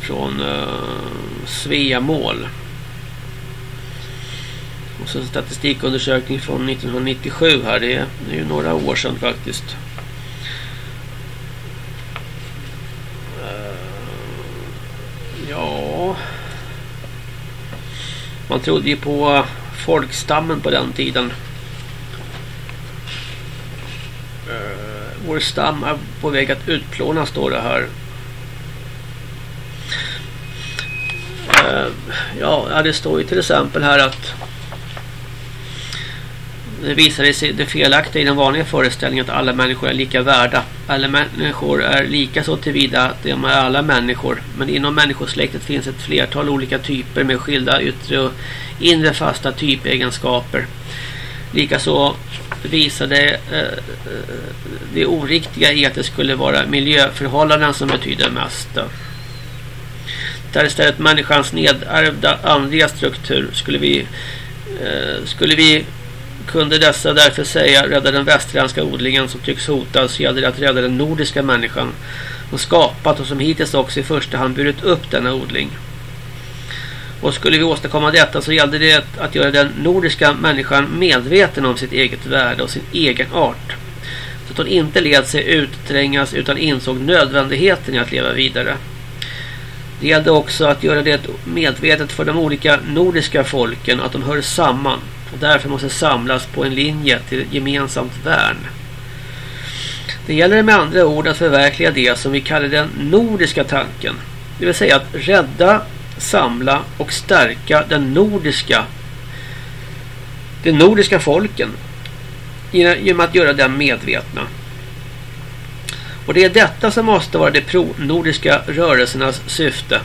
från eh, Sveamål. Och så en statistikundersökning från 1997 här. Det är, det är ju några år sedan faktiskt. Eh, ja. Man trodde ju på folkstammen på den tiden. Vår stam är på väg att utplånas står det här. Eh, ja, det står ju till exempel här att det visade sig det felaktiga i den vanliga föreställningen att alla människor är lika värda. Alla människor är lika så tillvida att de är alla människor. Men inom människosläktet finns ett flertal olika typer med skilda yttre och inre fasta typegenskaper. Likaså visade eh, eh, det oriktiga i att det skulle vara miljöförhållanden som betyder mest. Där istället människans nedärvda andliga struktur skulle vi eh, skulle vi kunde dessa därför säga rädda den västerländska odlingen som tycks hotas gäller det att rädda den nordiska människan som skapat och som hittills också i första hand burit upp denna odling. Och skulle vi åstadkomma detta så gällde det att göra den nordiska människan medveten om sitt eget värde och sin egen art. Så att hon inte led sig utträngas utan insåg nödvändigheten i att leva vidare. Det gällde också att göra det medvetet för de olika nordiska folken att de hör samman och därför måste samlas på en linje till gemensamt värn. Det gäller med andra ord att förverkliga det som vi kallar den nordiska tanken. Det vill säga att rädda, samla och stärka den nordiska de nordiska folken genom att göra dem medvetna. Och det är detta som måste vara de pro-nordiska rörelsernas syfte.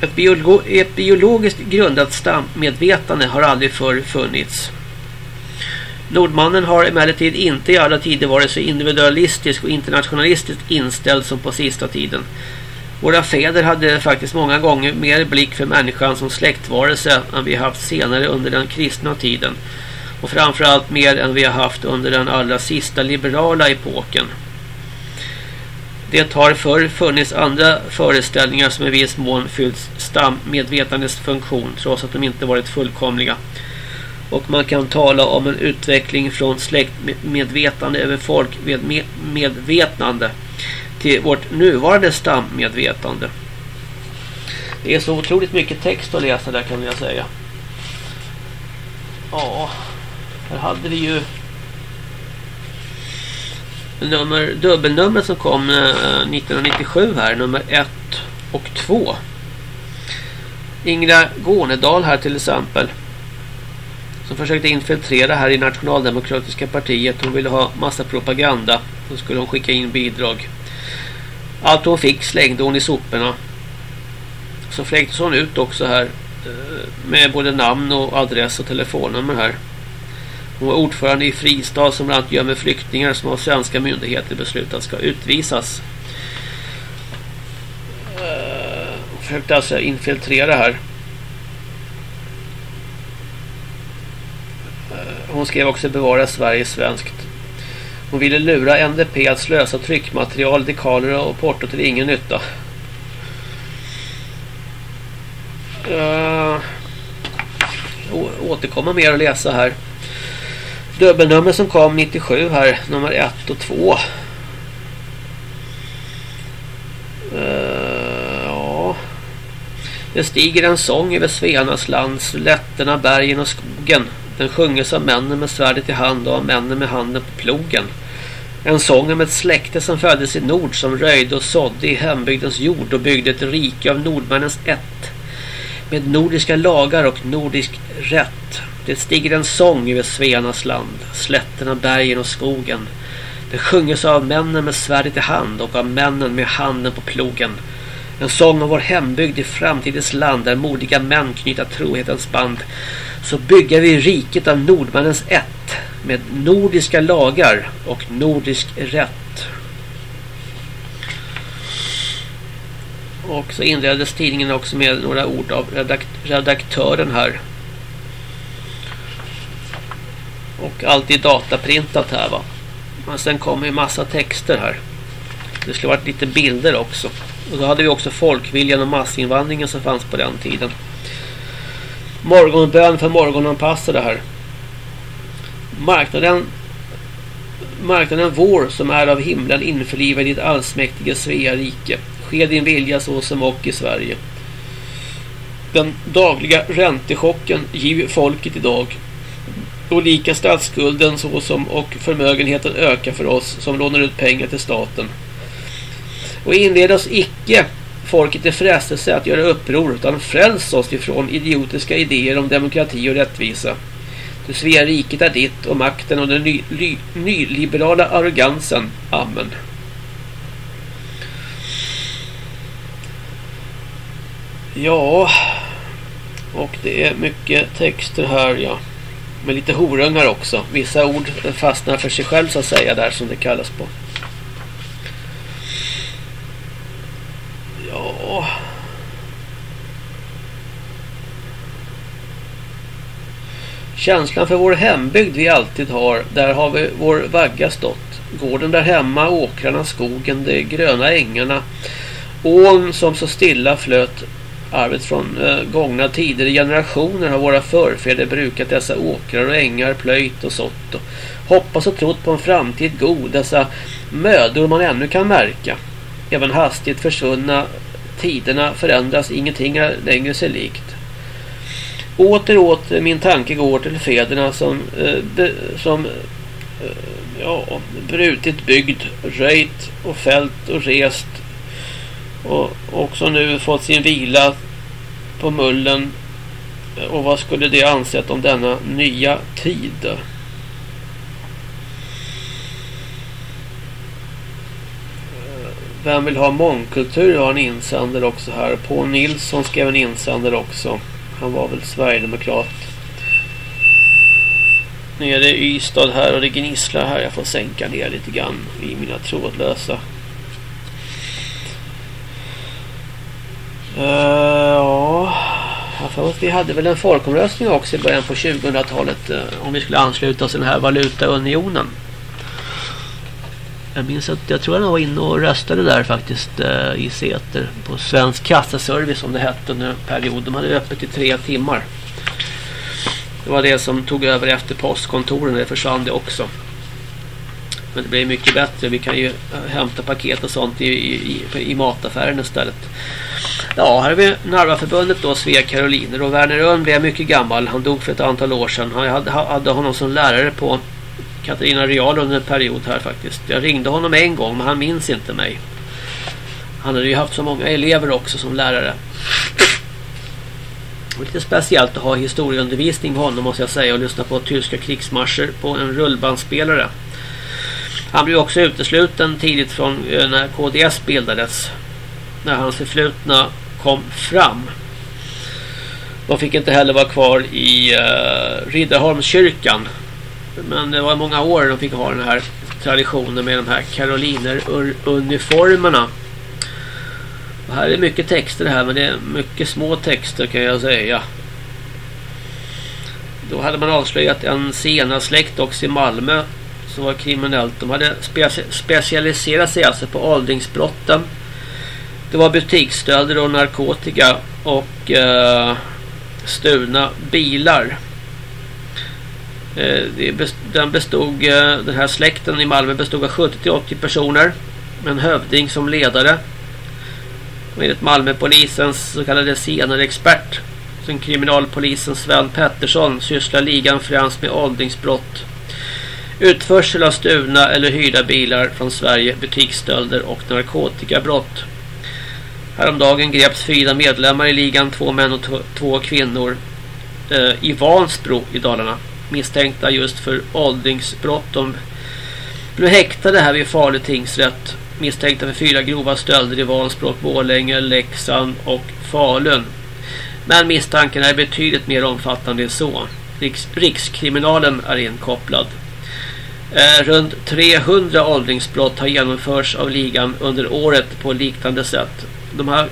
Ett, ett biologiskt grundat stammedvetande har aldrig förr funnits. Nordmannen har emellertid inte i alla tider varit så individualistisk och internationalistiskt inställd som på sista tiden. Våra fäder hade faktiskt många gånger mer blick för människan som släktvarelse än vi haft senare under den kristna tiden. Och framförallt mer än vi har haft under den allra sista liberala epoken. Det har förr funnits andra föreställningar som i viss mån fyllt stammedvetandets funktion trots att de inte varit fullkomliga. Och man kan tala om en utveckling från släktmedvetande över folkmedvetande till vårt nuvarande stammedvetande. Det är så otroligt mycket text att läsa där kan jag säga. Ja, här hade vi ju nummer, dubbelnumret som kom eh, 1997 här, nummer 1 och 2. Ingra Gånedal här till exempel. Som försökte infiltrera här i Nationaldemokratiska partiet. Hon ville ha massa propaganda. Då skulle hon skicka in bidrag. Allt hon fick slängde hon i soporna. Så fläktes hon ut också här. Eh, med både namn och adress och telefonnummer här. Hon var ordförande i Fristad som bland annat gömmer flyktingar som av svenska myndigheter beslutat ska utvisas. Eh, hon försökte alltså infiltrera här. Eh, hon skrev också bevara Sverige svenskt. Hon ville lura NDP att slösa tryckmaterial, dekaler och porto till ingen nytta. Uh, återkomma mer och läsa här. Dubbelnummer som kom 97 här, nummer 1 och 2. Uh, eh, ja. Det stiger en sång över Svenas lands, lätterna, bergen och skogen. Den sjunges av männen med svärdet i hand och av männen med handen på plogen. En sång om ett släkte som föddes i nord som röjde och sådde i hembygdens jord och byggde ett rike av nordmännens ett. Med nordiska lagar och nordisk rätt. Det stiger en sång över Svearnas land, slätterna, bergen och skogen. Det sjunges av männen med svärdet i hand och av männen med handen på plogen. En sång om vår hembygd i framtidens land där modiga män knyta trohetens band. Så bygger vi riket av nordmannens ett med nordiska lagar och nordisk rätt. Och så inleddes tidningen också med några ord av redakt redaktören här. Och allt är dataprintat här va. Men sen kommer ju massa texter här. Det skulle varit lite bilder också. Och då hade vi också folkviljan och massinvandringen som fanns på den tiden. Morgonbön för morgonanpassade här. Marknaden marknaden vår som är av himlen införlivad i ditt allsmäktige Svea rike. Ske din vilja så som och i Sverige. Den dagliga räntechocken giv folket idag. Och lika statsskulden så som och förmögenheten ökar för oss som lånar ut pengar till staten. Och inled oss icke folket i frestelse att göra uppror utan fräls oss ifrån idiotiska idéer om demokrati och rättvisa. Du Svea riket är ditt och makten och den ny, ny, nyliberala arrogansen. Amen. Ja, och det är mycket texter här, ja. Med lite horungar också. Vissa ord fastnar för sig själv så att säga där som det kallas på. Ja... Känslan för vår hembygd vi alltid har, där har vi vår vagga stått. Gården där hemma, åkrarna, skogen, de gröna ängarna. Ån som så stilla flöt arvet från eh, gångna tider. I generationer har våra förfäder brukat dessa åkrar och ängar, plöjt och sått. Och hoppas och trott på en framtid god. Dessa mödor man ännu kan märka. Även hastigt försvunna tiderna förändras. Ingenting är längre sig likt. Åter åter min tanke går till fäderna som, eh, be, som eh, ja, brutit bygd, röjt och fält och rest och också nu fått sin vila på mullen och vad skulle det ansett om denna nya tid? Vem vill ha mångkultur har en insändare också här. På Nilsson skrev en insändare också. Han var väl Sverigedemokrat. Nere i Ystad här och det gnisslar här. Jag får sänka ner lite grann i mina trådlösa. Uh, ja, vi hade väl en folkomröstning också i början på 2000-talet eh, om vi skulle ansluta oss till den här valutaunionen. Jag minns att jag tror han jag var inne och röstade där faktiskt eh, i Säter på Svensk kassaservice som det hette under en period. De hade öppet i tre timmar. Det var det som tog över efter postkontoren. Det försvann det också. Men det blir mycket bättre. Vi kan ju eh, hämta paket och sånt i, i, i mataffären istället. Ja, här har vi Narvaförbundet då, Svea Karoliner. Och Werner Örn blev mycket gammal. Han dog för ett antal år sedan. Han hade, hade honom som lärare på Katarina Real under en period här faktiskt. Jag ringde honom en gång men han minns inte mig. Han hade ju haft så många elever också som lärare. Lite speciellt att ha historieundervisning med honom måste jag säga och lyssna på tyska krigsmarscher på en rullbandspelare. Han blev också utesluten tidigt från eh, när KDS bildades. När hans förflutna kom fram. De fick inte heller vara kvar i uh, Riddarholmskyrkan. Men det var många år de fick ha den här traditionen med de här karoliner-uniformerna. här är mycket texter här men det är mycket små texter kan jag säga. Då hade man avslöjat en senasläkt också i Malmö som var kriminellt. De hade speci specialiserat sig alltså på åldringsbrotten. Det var butiksstölder och narkotika och eh, stulna bilar. Eh, den bestod eh, den här släkten i Malmö bestod av 70 80 personer med en hövding som ledare. Och enligt Malmöpolisens så kallade senare expert som kriminalpolisen Sven Pettersson sysslar ligan främst med åldringsbrott Utförsel av stulna eller hyrda bilar från Sverige, butiksstölder och narkotikabrott. Häromdagen greps fyra medlemmar i ligan, två män och två kvinnor. Eh, i Vansbro i Dalarna. Misstänkta just för åldringsbrott. De blev häktade här vid Falu tingsrätt. Misstänkta för fyra grova stölder i Vansbro, Borlänge, Leksand och Falun. Men misstanken är betydligt mer omfattande än så. Riks Rikskriminalen är inkopplad. Eh, runt 300 åldringsbrott har genomförts av ligan under året på liknande sätt. De har,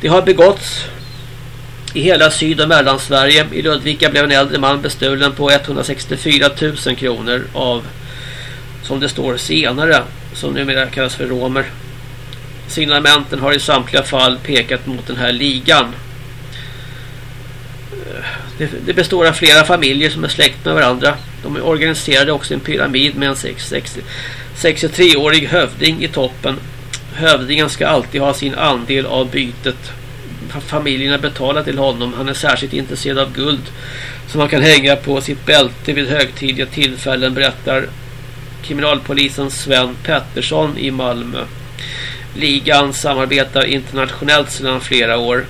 det har begåtts i hela Syd- och Mellansverige. I Ludvika blev en äldre man bestulen på 164 000 kronor av, som det står senare, som numera kallas för romer. Signalementen har i samtliga fall pekat mot den här ligan. Det, det består av flera familjer som är släkt med varandra. De är organiserade också i en pyramid med en 63-årig hövding i toppen. Hövdingen ska alltid ha sin andel av bytet. Familjerna betalar till honom. Han är särskilt intresserad av guld som han kan hänga på sitt bälte vid högtidliga tillfällen berättar kriminalpolisen Sven Pettersson i Malmö. Ligan samarbetar internationellt sedan flera år.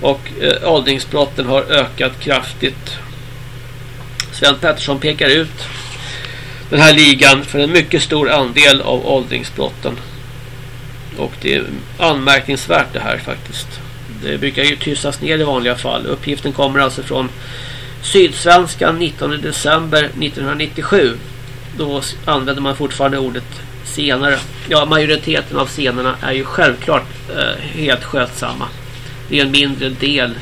Och eh, åldringsbrotten har ökat kraftigt. Sven Pettersson pekar ut den här ligan för en mycket stor andel av åldringsbrotten. Och det är anmärkningsvärt det här faktiskt. Det brukar ju tystas ner i vanliga fall. Uppgiften kommer alltså från Sydsvenskan 19 december 1997. Då använder man fortfarande ordet senare. Ja, majoriteten av scenerna är ju självklart eh, helt skötsamma. Det är en mindre del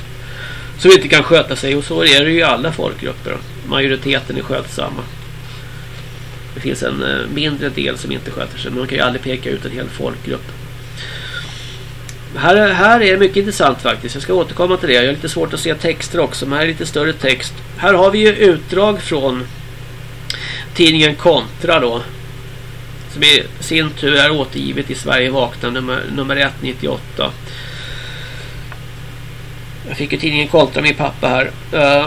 som inte kan sköta sig och så är det ju i alla folkgrupper. Majoriteten är skötsamma. Det finns en eh, mindre del som inte sköter sig men man kan ju aldrig peka ut en hel folkgrupp. Här, här är det mycket intressant faktiskt. Jag ska återkomma till det. Jag har lite svårt att se texter också men här är lite större text. Här har vi ju utdrag från tidningen Kontra då. Som i sin tur är återgivet i Sverige vakna nummer, nummer 198. Jag fick ju tidningen Kontra min pappa här. Uh,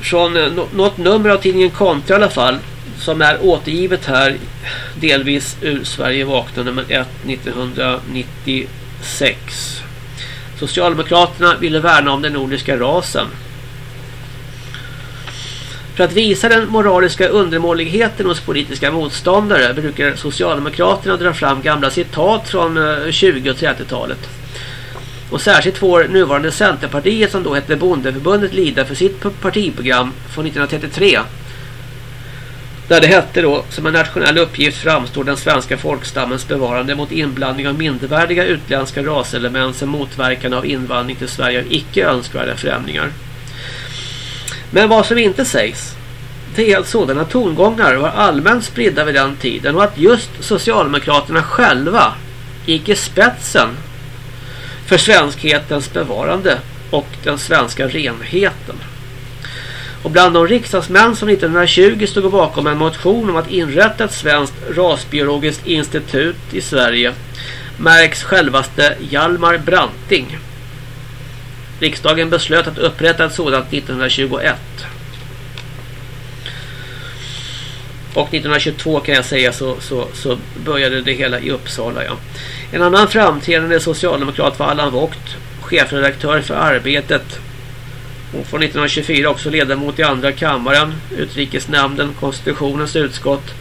från eh, något nummer av tidningen Kontra i alla fall. Som är återgivet här delvis ur Sverige vakna nummer 1 1996. Socialdemokraterna ville värna om den nordiska rasen. För att visa den moraliska undermåligheten hos politiska motståndare brukar Socialdemokraterna dra fram gamla citat från eh, 20- och 30-talet. Och särskilt får nuvarande Centerpartiet som då hette Bondeförbundet lida för sitt partiprogram från 1933. Där det hette då som en nationell uppgift framstår den svenska folkstammens bevarande mot inblandning av mindervärdiga utländska raselement som motverkan av invandring till Sverige av icke önskvärda främlingar. Men vad som inte sägs det är att sådana tongångar var allmänt spridda vid den tiden och att just Socialdemokraterna själva gick i spetsen för svenskhetens bevarande och den svenska renheten. Och bland de riksdagsmän som 1920 stod bakom en motion om att inrätta ett svenskt rasbiologiskt institut i Sverige märks självaste Hjalmar Branting. Riksdagen beslöt att upprätta ett sådant 1921. Och 1922 kan jag säga så, så, så började det hela i Uppsala. Ja. En annan framträdande socialdemokrat var Allan Vogt, chefredaktör för Arbetet. Hon från 1924 också ledamot i andra kammaren, utrikesnämnden, konstitutionens utskott.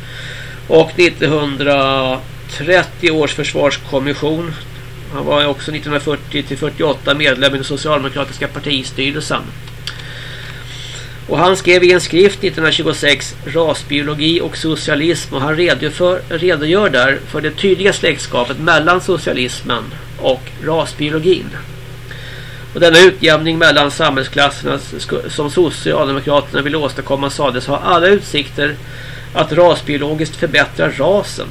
Och 1930 års försvarskommission. Han var också 1940 till 48 medlem i den socialdemokratiska partistyrelsen. Och han skrev i en skrift 1926 Rasbiologi och socialism och han redogör, redogör där för det tydliga släktskapet mellan socialismen och rasbiologin. Och denna utjämning mellan samhällsklasserna som Socialdemokraterna vill åstadkomma sades ha alla utsikter att rasbiologiskt förbättra rasen.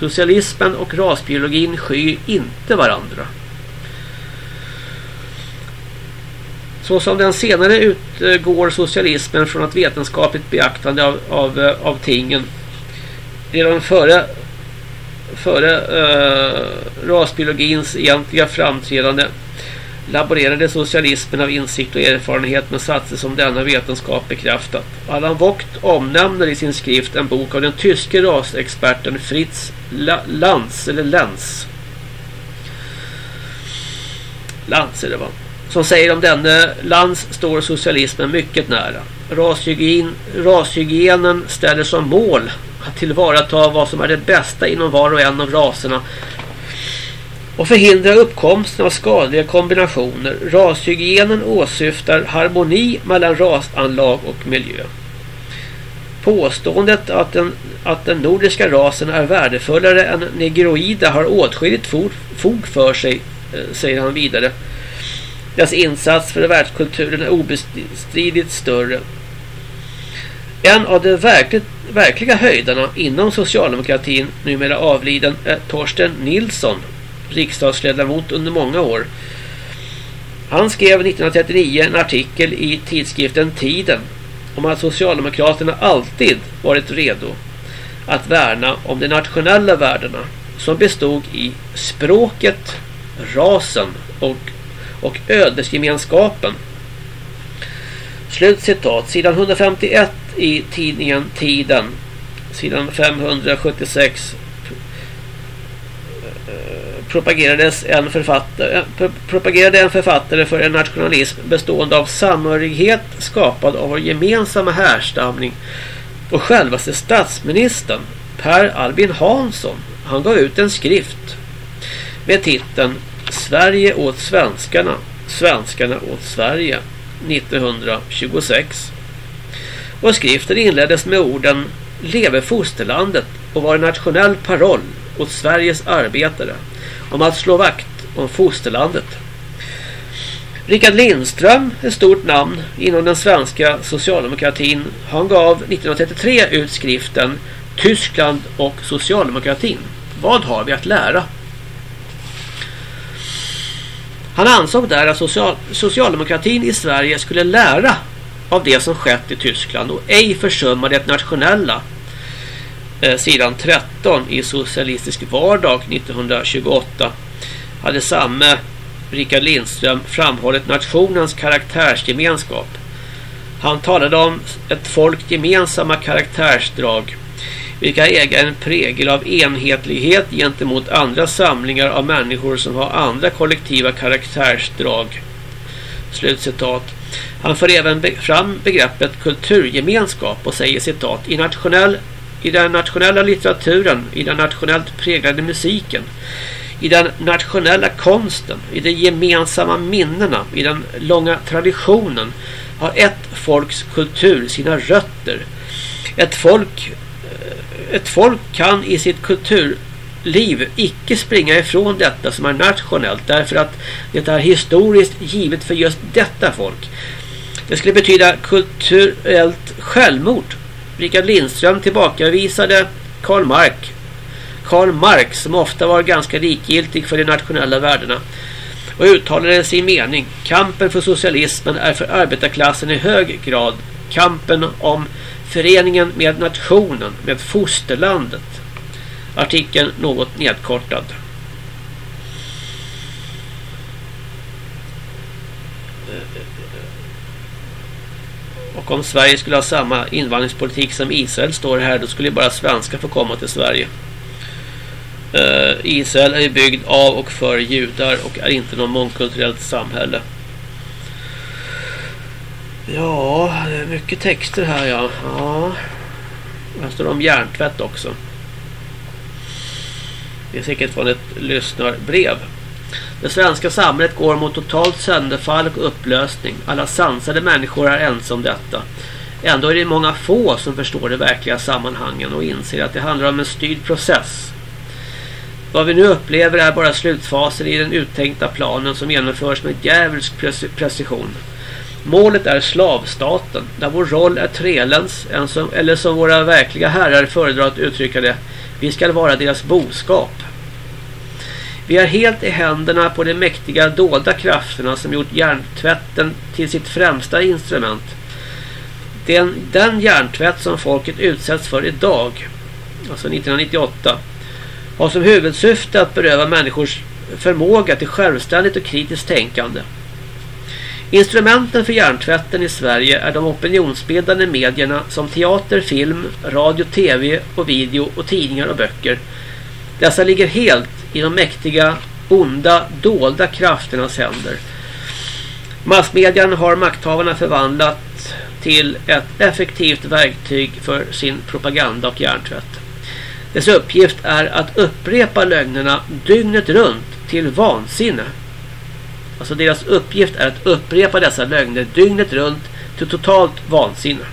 Socialismen och rasbiologin skyr inte varandra. Så som den senare utgår socialismen från ett vetenskapligt beaktande av, av, eh, av tingen. Redan före, före uh, rasbiologins egentliga framträdande laborerade socialismen av insikt och erfarenhet med satser som denna vetenskap bekräftat. Allan Vogt omnämner i sin skrift en bok av den tyske rasexperten Fritz Lanz eller Lenz Lantz är det va? Som säger om denne lands står socialismen mycket nära. Rashygien, rashygienen ställer som mål att tillvarata vad som är det bästa inom var och en av raserna och förhindra uppkomsten av skadliga kombinationer. Rashygienen åsyftar harmoni mellan rasanlag och miljö. Påståendet att den, att den nordiska rasen är värdefullare än negroida har åtskilligt fog för sig, eh, säger han vidare. Deras insats för världskulturen är obestridligt större. En av de verkligt, verkliga höjdarna inom socialdemokratin, numera avliden, är Torsten Nilsson, riksdagsledamot under många år. Han skrev 1939 en artikel i tidskriften Tiden om att Socialdemokraterna alltid varit redo att värna om de nationella värdena som bestod i språket, rasen och, och ödesgemenskapen. Slut citat. Sidan 151 i tidningen Tiden. Sidan 576 propagerades en författare, eh, propagerade en författare för en nationalism bestående av samhörighet skapad av vår gemensamma härstamning och självaste statsministern Per Albin Hansson han gav ut en skrift med titeln Sverige åt svenskarna, svenskarna åt Sverige 1926. Och skriften inleddes med orden Leve fosterlandet och var en nationell paroll åt Sveriges arbetare om att slå vakt om fosterlandet. Richard Lindström, ett stort namn inom den svenska socialdemokratin, han gav 1933 ut skriften Tyskland och socialdemokratin. Vad har vi att lära? Han ansåg där att social socialdemokratin i Sverige skulle lära av det som skett i Tyskland och ej försumma det nationella Eh, sidan 13 i Socialistisk vardag 1928 hade samme Richard Lindström framhållit nationens karaktärsgemenskap. Han talade om ett folk gemensamma karaktärsdrag vilka äger en prägel av enhetlighet gentemot andra samlingar av människor som har andra kollektiva karaktärsdrag. Slutcitat. Han för även fram begreppet kulturgemenskap och säger citat i nationell i den nationella litteraturen, i den nationellt präglade musiken, i den nationella konsten, i de gemensamma minnena, i den långa traditionen har ett folks kultur sina rötter. Ett folk, eh, ett folk kan i sitt kulturliv icke springa ifrån detta som är nationellt därför att det är historiskt givet för just detta folk. Det skulle betyda kulturellt självmord Richard Lindström tillbakavisade Karl Marx. Karl Marx som ofta var ganska likgiltig för de nationella värdena och uttalade sin mening. Kampen för socialismen är för arbetarklassen i hög grad kampen om föreningen med nationen, med fosterlandet. Artikeln något nedkortad. Och om Sverige skulle ha samma invandringspolitik som Israel står här då skulle bara svenskar få komma till Sverige. Uh, Israel är byggd av och för judar och är inte något mångkulturellt samhälle. Ja, det är mycket texter här ja. ja. Här står det om hjärntvätt också. Det är säkert från ett lyssnarbrev. Det svenska samhället går mot totalt sönderfall och upplösning. Alla sansade människor är ense om detta. Ändå är det många få som förstår de verkliga sammanhangen och inser att det handlar om en styrd process. Vad vi nu upplever är bara slutfasen i den uttänkta planen som genomförs med djävulsk precision. Målet är slavstaten, där vår roll är trelens, eller som våra verkliga herrar föredrar att uttrycka det, vi ska vara deras boskap. Vi är helt i händerna på de mäktiga dolda krafterna som gjort hjärntvätten till sitt främsta instrument. Den, den hjärntvätt som folket utsätts för idag, alltså 1998, har som huvudsyfte att beröva människors förmåga till självständigt och kritiskt tänkande. Instrumenten för hjärntvätten i Sverige är de opinionsbildande medierna som teater, film, radio, tv och video och tidningar och böcker. Dessa ligger helt i de mäktiga onda, dolda krafternas händer. Massmedien har makthavarna förvandlat till ett effektivt verktyg för sin propaganda och hjärntvätt. Dess uppgift är att upprepa lögnerna dygnet runt till vansinne. Alltså deras uppgift är att upprepa dessa lögner dygnet runt till totalt vansinne.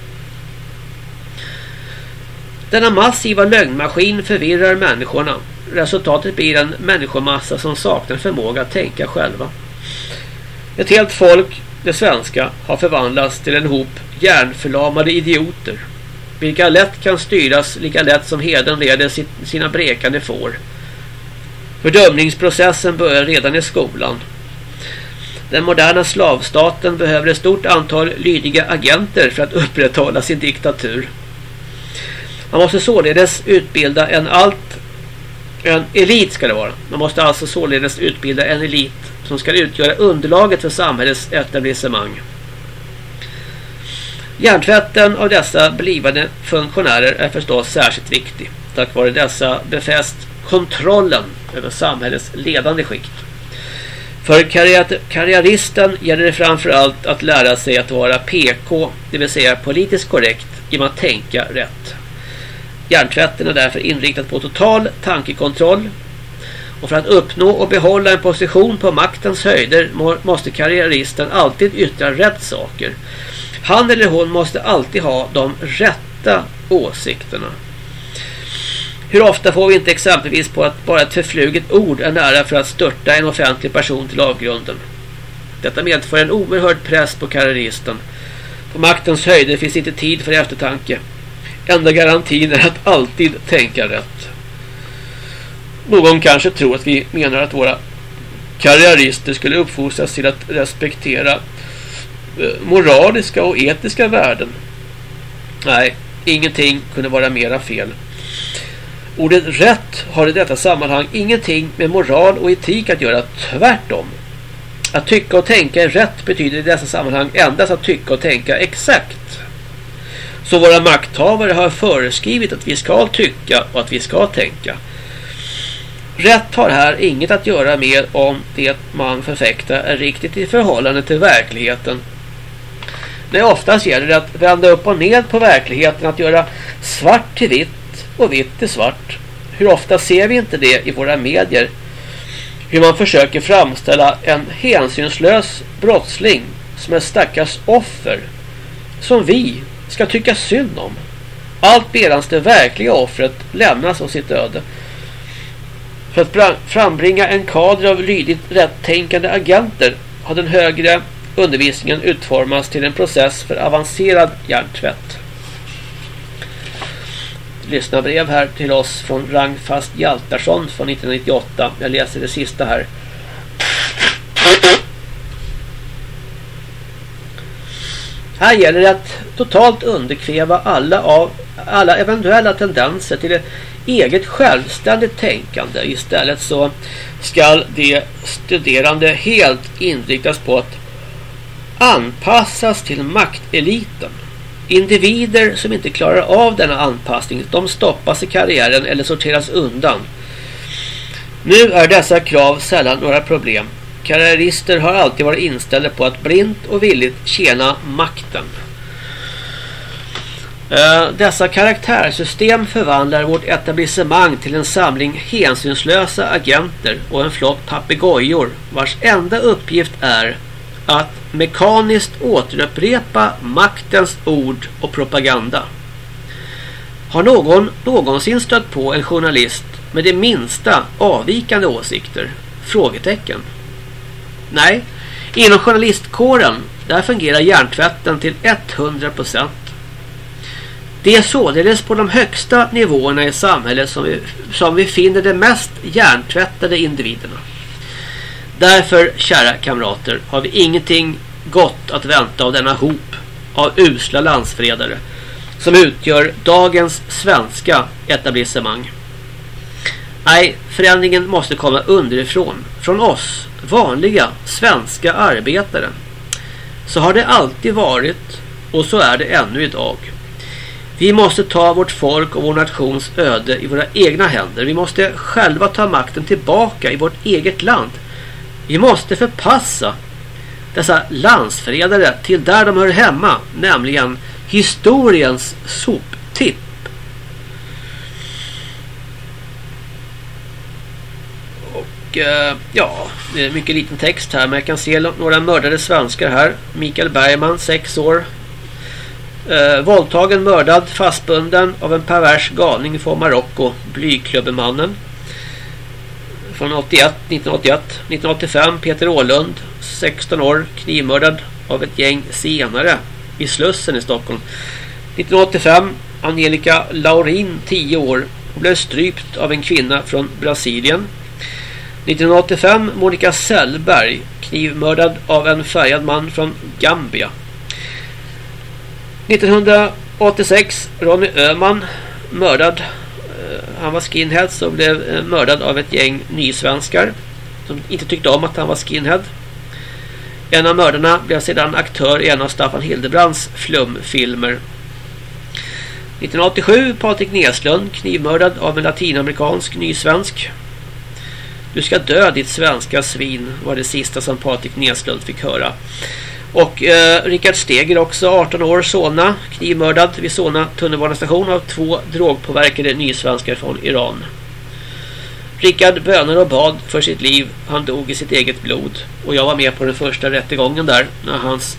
Denna massiva lögnmaskin förvirrar människorna. Resultatet blir en människomassa som saknar förmåga att tänka själva. Ett helt folk, det svenska, har förvandlats till en hop hjärnförlamade idioter. Vilka lätt kan styras lika lätt som heden leder sina brekande får. Fördömningsprocessen börjar redan i skolan. Den moderna slavstaten behöver ett stort antal lydiga agenter för att upprätthålla sin diktatur. Man måste således utbilda en allt en elit ska det vara. Man måste alltså således utbilda en elit som ska utgöra underlaget för samhällets etablissemang. Hjärntvätten av dessa blivande funktionärer är förstås särskilt viktig. Tack vare dessa befäst kontrollen över samhällets ledande skikt. För karriäristen gäller det framförallt att lära sig att vara PK, det vill säga politiskt korrekt, genom att tänka rätt. Hjärntvätten är därför inriktad på total tankekontroll. Och för att uppnå och behålla en position på maktens höjder måste karriäristen alltid yttra rätt saker. Han eller hon måste alltid ha de rätta åsikterna. Hur ofta får vi inte exempelvis på att bara ett förfluget ord är nära för att störta en offentlig person till avgrunden. Detta medför en oerhörd press på karriäristen. På maktens höjder finns inte tid för eftertanke. Enda garantin är att alltid tänka rätt. Någon kanske tror att vi menar att våra karriärister skulle uppfostras till att respektera eh, moraliska och etiska värden. Nej, ingenting kunde vara mera fel. Ordet rätt har i detta sammanhang ingenting med moral och etik att göra, tvärtom. Att tycka och tänka är rätt betyder i dessa sammanhang endast att tycka och tänka exakt. Så våra makthavare har föreskrivit att vi ska tycka och att vi ska tänka. Rätt har här inget att göra med om det man förfäktar är riktigt i förhållande till verkligheten. Nej, oftast gäller det att vända upp och ned på verkligheten, att göra svart till vitt och vitt till svart. Hur ofta ser vi inte det i våra medier? Hur man försöker framställa en hänsynslös brottsling som ett stackars offer som vi ska tycka synd om. Allt medans det verkliga offret lämnas åt sitt öde. För att frambringa en kader av lydigt rättänkande agenter har den högre undervisningen utformats till en process för avancerad hjärntvätt. Lyssna brev här till oss från Rangfast Hjaltarsson från 1998. Jag läser det sista här. Här gäller det att totalt underkväva alla, av, alla eventuella tendenser till ett eget självständigt tänkande. Istället så ska de studerande helt inriktas på att anpassas till makteliten. Individer som inte klarar av denna anpassning de stoppas i karriären eller sorteras undan. Nu är dessa krav sällan några problem. Karriärister har alltid varit inställda på att blint och villigt tjäna makten. Eh, dessa karaktärsystem förvandlar vårt etablissemang till en samling hänsynslösa agenter och en flock papegojor vars enda uppgift är att mekaniskt återupprepa maktens ord och propaganda. Har någon någonsin stött på en journalist med det minsta avvikande åsikter? Frågetecken. Nej, inom journalistkåren där fungerar hjärntvätten till 100%. Det är således på de högsta nivåerna i samhället som vi, som vi finner de mest hjärntvättade individerna. Därför, kära kamrater, har vi ingenting gott att vänta av denna hop av usla landsfredare som utgör dagens svenska etablissemang. Nej, förändringen måste komma underifrån, från oss, vanliga svenska arbetare. Så har det alltid varit och så är det ännu idag. Vi måste ta vårt folk och vår nations öde i våra egna händer. Vi måste själva ta makten tillbaka i vårt eget land. Vi måste förpassa dessa landsfredare till där de hör hemma, nämligen historiens soptipp. Och eh, ja, det är mycket liten text här men jag kan se några mördade svenskar här. Mikael Bergman, 6 år. Eh, våldtagen, mördad, fastbunden av en pervers galning från Marocko, Blyklubbemannen. Från 81, 1981. 1985, Peter Ålund, 16 år, knivmördad av ett gäng senare i Slussen i Stockholm. 1985 Angelica Laurin 10 år blev strypt av en kvinna från Brasilien. 1985 Monica Sellberg knivmördad av en färgad man från Gambia. 1986 Ronny Öhman mördad. Eh, han var skinhead så blev eh, mördad av ett gäng nysvenskar som inte tyckte om att han var skinhead. En av mördarna blev sedan aktör i en av Staffan Hildebrands flumfilmer. 1987 Patrik Neslund knivmördad av en latinamerikansk nysvensk. Du ska dö ditt svenska svin var det sista som Patrik Neslund fick höra. Och eh, Rickard Steger också 18 år Solna knivmördad vid Solna tunnelbanestation av två drogpåverkade nysvenskar från Iran. Rickard bönade och bad för sitt liv. Han dog i sitt eget blod. Och jag var med på den första rättegången där. När hans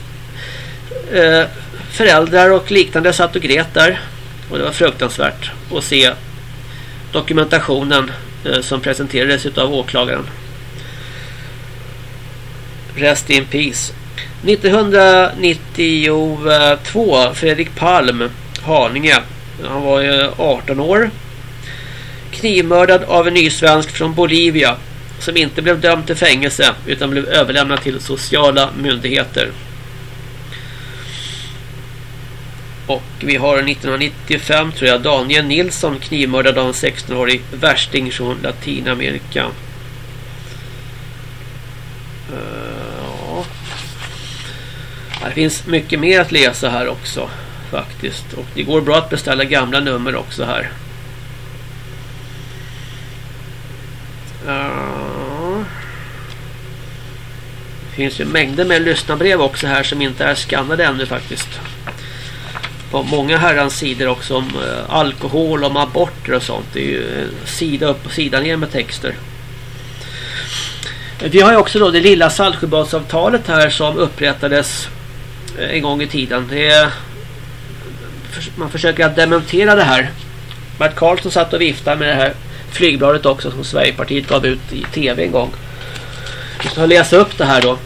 eh, föräldrar och liknande satt och grät där. Och det var fruktansvärt att se dokumentationen Eh, som presenterades av åklagaren. Rest in peace. 1992 Fredrik Palm Haninge. Han var ju 18 år knivmördad av en nysvensk från Bolivia som inte blev dömd till fängelse utan blev överlämnad till sociala myndigheter. Och vi har 1995 tror jag Daniel Nilsson knivmördad av en 16-årig värsting från Latinamerika. Uh, ja. Det finns mycket mer att läsa här också faktiskt. Och det går bra att beställa gamla nummer också här. Ja. Det finns ju mängder med lyssnarbrev också här som inte är skannade ännu faktiskt. På många herrans sidor också om eh, alkohol, om aborter och sånt. Det är ju eh, sida upp och sida ner med texter. Vi har ju också då det lilla Saltsjöbadsavtalet här som upprättades eh, en gång i tiden. Det är, man försöker att dementera det här. Bert Karlsson satt och viftade med det här flygbladet också som Sverigepartiet gav ut i tv en gång. Vi ska läsa upp det här då.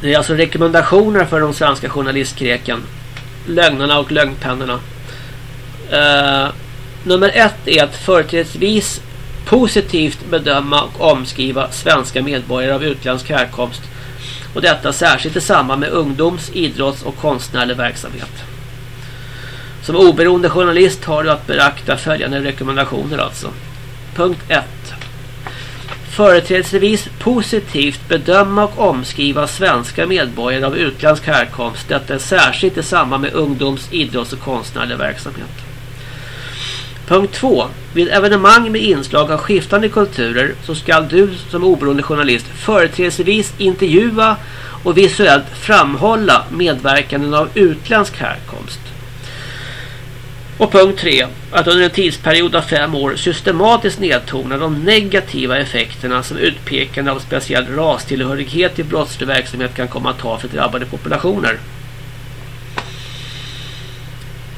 Det är alltså rekommendationer för de svenska journalistkreken. Lögnerna och lögnpennorna. Uh, nummer ett är att företrädesvis positivt bedöma och omskriva svenska medborgare av utländsk härkomst. Och detta särskilt i samband med ungdoms-, idrotts- och konstnärlig verksamhet. Som oberoende journalist har du att beakta följande rekommendationer alltså. Punkt 1. Företrädesvis positivt bedöma och omskriva svenska medborgare av utländsk härkomst. Detta är särskilt i samband med ungdoms-, idrotts- och konstnärlig verksamhet. Punkt 2. Vid evenemang med inslag av skiftande kulturer så ska du som oberoende journalist företrädesvis intervjua och visuellt framhålla medverkanden av utländsk härkomst. Och punkt 3. Att under en tidsperiod av fem år systematiskt nedtona de negativa effekterna som utpekande av speciell rastillhörighet i brottslig verksamhet kan komma att ha för drabbade populationer.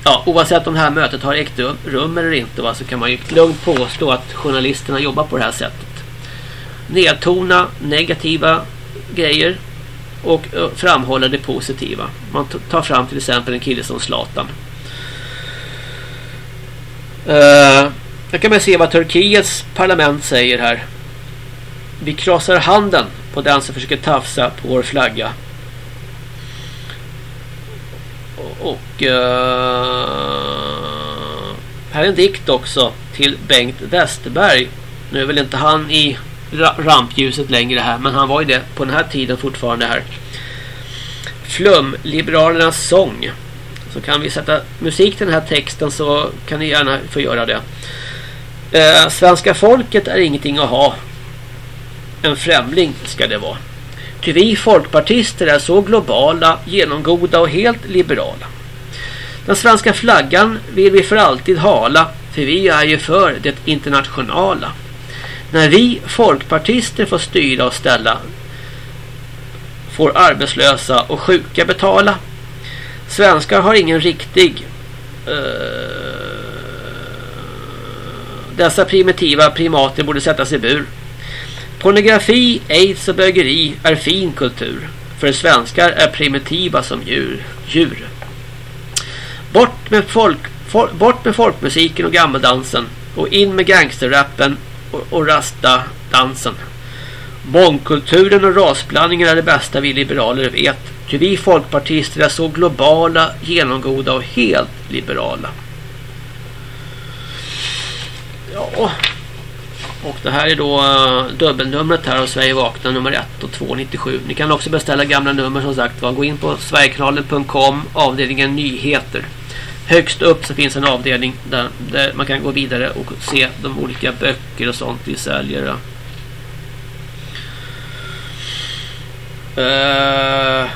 Ja, oavsett om det här mötet har ägt rum eller inte va, så kan man ju lugnt påstå att journalisterna jobbar på det här sättet. Nedtona negativa grejer och framhålla det positiva. Man tar fram till exempel en kille som Zlatan Uh, jag kan man se vad Turkiets parlament säger här. Vi krossar handen på den som försöker tafsa på vår flagga. Och uh, här är en dikt också till Bengt Westerberg. Nu är väl inte han i rampljuset längre här, men han var ju det på den här tiden fortfarande här. Flum, Liberalernas sång så kan vi sätta musik till den här texten så kan ni gärna få göra det. Eh, svenska folket är ingenting att ha. En främling ska det vara. Ty vi folkpartister är så globala, genomgoda och helt liberala. Den svenska flaggan vill vi för alltid hala, för vi är ju för det internationala. När vi folkpartister får styra och ställa får arbetslösa och sjuka betala. Svenskar har ingen riktig uh, dessa primitiva primater borde sättas i bur. Pornografi, aids och bögeri är fin kultur. För svenskar är primitiva som djur. djur. Bort, med folk, for, bort med folkmusiken och gammeldansen. Och in med gangsterrappen och, och rasta dansen. Mångkulturen och rasblandningen är det bästa vi liberaler vet. Ty vi folkpartister är så globala, genomgoda och helt liberala. Ja. Och det här är då eh, dubbelnumret här av Sverige vakna nummer 1 och 297. Ni kan också beställa gamla nummer som sagt var. Gå in på sverigekanalen.com avdelningen nyheter. Högst upp så finns en avdelning där, där man kan gå vidare och se de olika böcker och sånt vi säljer. Uh,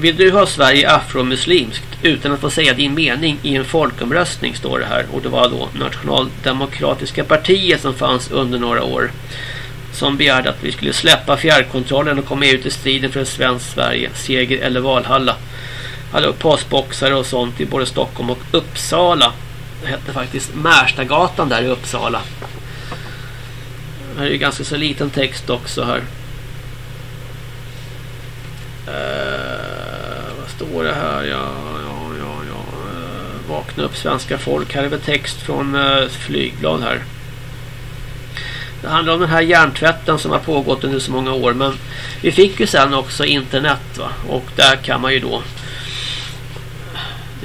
vill du ha Sverige afromuslimskt utan att få säga din mening i en folkomröstning står det här. Och det var då Nationaldemokratiska partiet som fanns under några år. Som begärde att vi skulle släppa fjärrkontrollen och komma ut i striden för ett svenskt Sverige, seger eller Valhalla. Hade postboxar och sånt i både Stockholm och Uppsala. Det hette faktiskt Märstagatan där i Uppsala. Här är ju ganska så liten text också här. Eh, vad står det här? Ja, ja, ja, ja. Eh, vakna upp svenska folk. Här är väl text från eh, flygblad här. Det handlar om den här hjärntvätten som har pågått under så många år. Men vi fick ju sen också internet va. Och där kan man ju då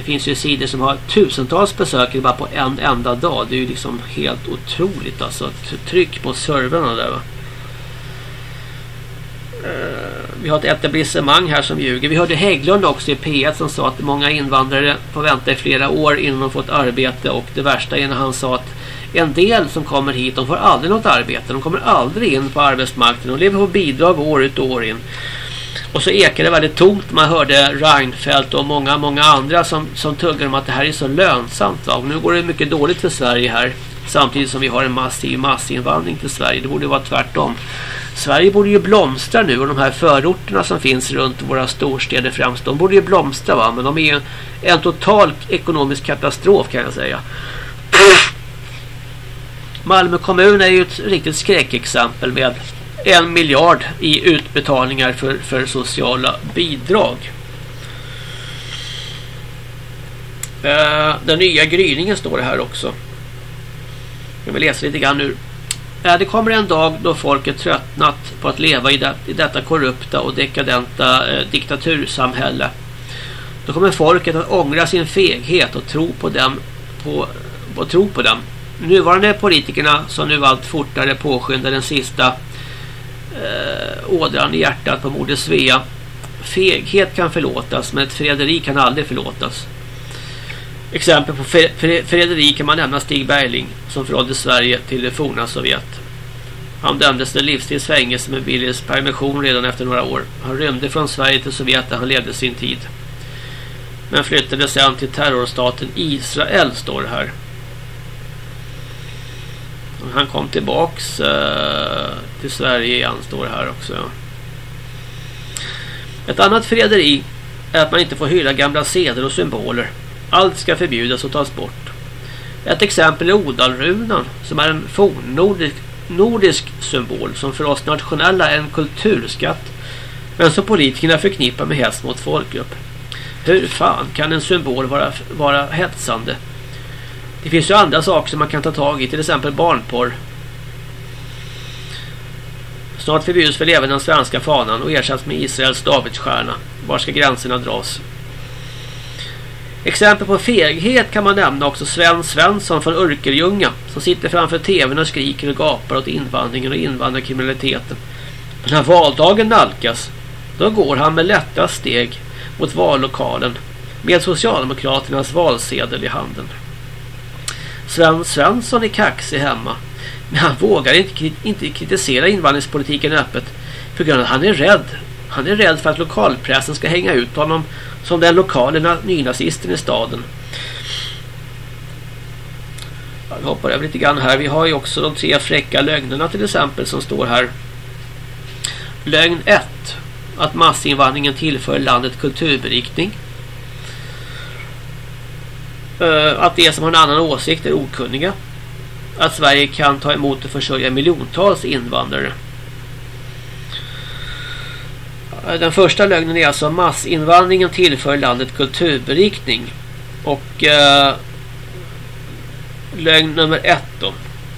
det finns ju sidor som har tusentals besökare bara på en enda dag. Det är ju liksom helt otroligt alltså. Tryck på servrarna där va. Eh, vi har ett etablissemang här som ljuger. Vi hörde Hägglund också i P1 som sa att många invandrare får vänta i flera år innan de får ett arbete. Och det värsta är när han sa att en del som kommer hit, de får aldrig något arbete. De kommer aldrig in på arbetsmarknaden. De lever på bidrag år ut och år in. Och så ekade det väldigt tomt. Man hörde Reinfeldt och många, många andra som, som tuggar om att det här är så lönsamt. Och nu går det mycket dåligt för Sverige här. Samtidigt som vi har en massiv massinvandring till Sverige. Det borde vara tvärtom. Sverige borde ju blomstra nu och de här förorterna som finns runt våra storstäder främst, de borde ju blomstra va, men de är ju en total ekonomisk katastrof kan jag säga. Malmö kommun är ju ett riktigt skräckexempel med en miljard i utbetalningar för, för sociala bidrag. Eh, den nya gryningen står det här också. Jag vill läsa lite grann ur Eh, det kommer en dag då folket tröttnat på att leva i, det, i detta korrupta och dekadenta eh, diktatursamhälle. Då kommer folket att ångra sin feghet och tro på dem på, och tro på dem. Nuvarande politikerna som nu allt fortare påskyndar den sista eh, ådran i hjärtat på moder Svea. Feghet kan förlåtas men ett frederi kan aldrig förlåtas. Exempel på Fredrik kan man nämna Stig Bergling som förrådde Sverige till det forna Sovjet. Han dömdes till livstids fängelse med Billys permission redan efter några år. Han rymde från Sverige till Sovjet där han levde sin tid. Men flyttade sedan till terrorstaten Israel står det här. Han kom tillbaks eh, till Sverige igen står det här också. Ett annat frederi är att man inte får hylla gamla seder och symboler. Allt ska förbjudas och tas bort. Ett exempel är Odalrunan som är en fornnordisk nordisk symbol som för oss nationella är en kulturskatt men som politikerna förknippar med hets mot folkgrupp. Hur fan kan en symbol vara, vara hetsande? Det finns ju andra saker som man kan ta tag i, till exempel barnporr. Snart förbjuds väl även den svenska fanan och ersätts med Israels Davidsstjärna. Var ska gränserna dras? Exempel på feghet kan man nämna också Sven Svensson från Örkelljunga som sitter framför tvn och skriker och gapar åt invandringen och invandrarkriminaliteten. Men när valdagen nalkas då går han med lätta steg mot vallokalen med Socialdemokraternas valsedel i handen. Sven Svensson är kaxig hemma. Men han vågar inte, inte kritisera invandringspolitiken öppet för grund av att han är rädd. Han är rädd för att lokalpressen ska hänga ut honom som den lokala nynazisten i staden. Jag hoppar över lite grann här. Vi har ju också de tre fräcka lögnerna till exempel som står här. Lögn 1. Att massinvandringen tillför landet kulturberikning. Eh, att de som har en annan åsikt är okunniga. Att Sverige kan ta emot och försörja miljontals invandrare. Eh, den första lögnen är alltså massinvandringen tillför landet kulturberikning. Och eh, lögn nummer ett då.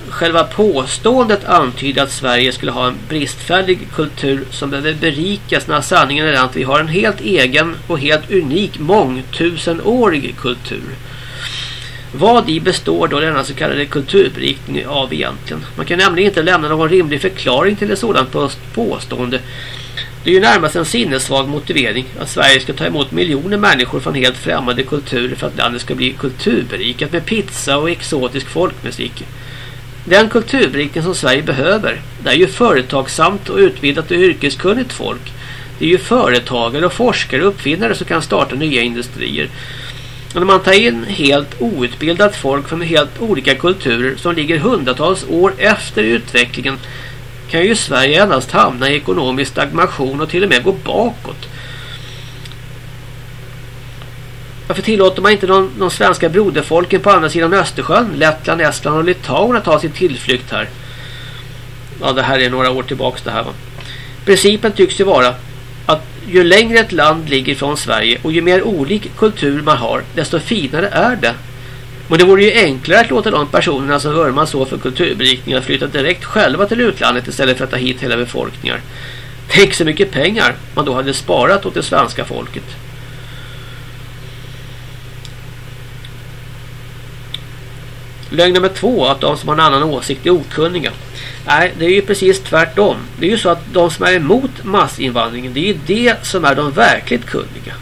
Själva påståendet antyder att Sverige skulle ha en bristfällig kultur som behöver berikas när sanningen är att vi har en helt egen och helt unik mångtusenårig kultur. Vad i består då denna så kallade kulturberikning av egentligen? Man kan nämligen inte lämna någon rimlig förklaring till ett sådant påstående. Det är ju närmast en sinnessvag motivering att Sverige ska ta emot miljoner människor från helt främmande kulturer för att landet ska bli kulturberikat med pizza och exotisk folkmusik. Den kulturberikning som Sverige behöver, det är ju företagsamt och utbildat och yrkeskunnigt folk. Det är ju företagare och forskare och uppfinnare som kan starta nya industrier. Och när man tar in helt outbildat folk från helt olika kulturer som ligger hundratals år efter utvecklingen kan ju Sverige endast hamna i ekonomisk stagnation och till och med gå bakåt. Varför tillåter man inte de, de svenska broderfolken på andra sidan Östersjön, Lettland, Estland och Litauen att ta sin tillflykt här? Ja, det här är några år tillbaks det här va. Principen tycks ju vara att ju längre ett land ligger från Sverige och ju mer olik kultur man har, desto finare är det. Men det vore ju enklare att låta de personerna som vurmar så för kulturberikningar flytta direkt själva till utlandet istället för att ta hit hela befolkningar. Tänk så mycket pengar man då hade sparat åt det svenska folket. Lögn nummer två, att de som har en annan åsikt är okunniga. Nej, det är ju precis tvärtom. Det är ju så att de som är emot massinvandringen, det är ju det som är de verkligt kunniga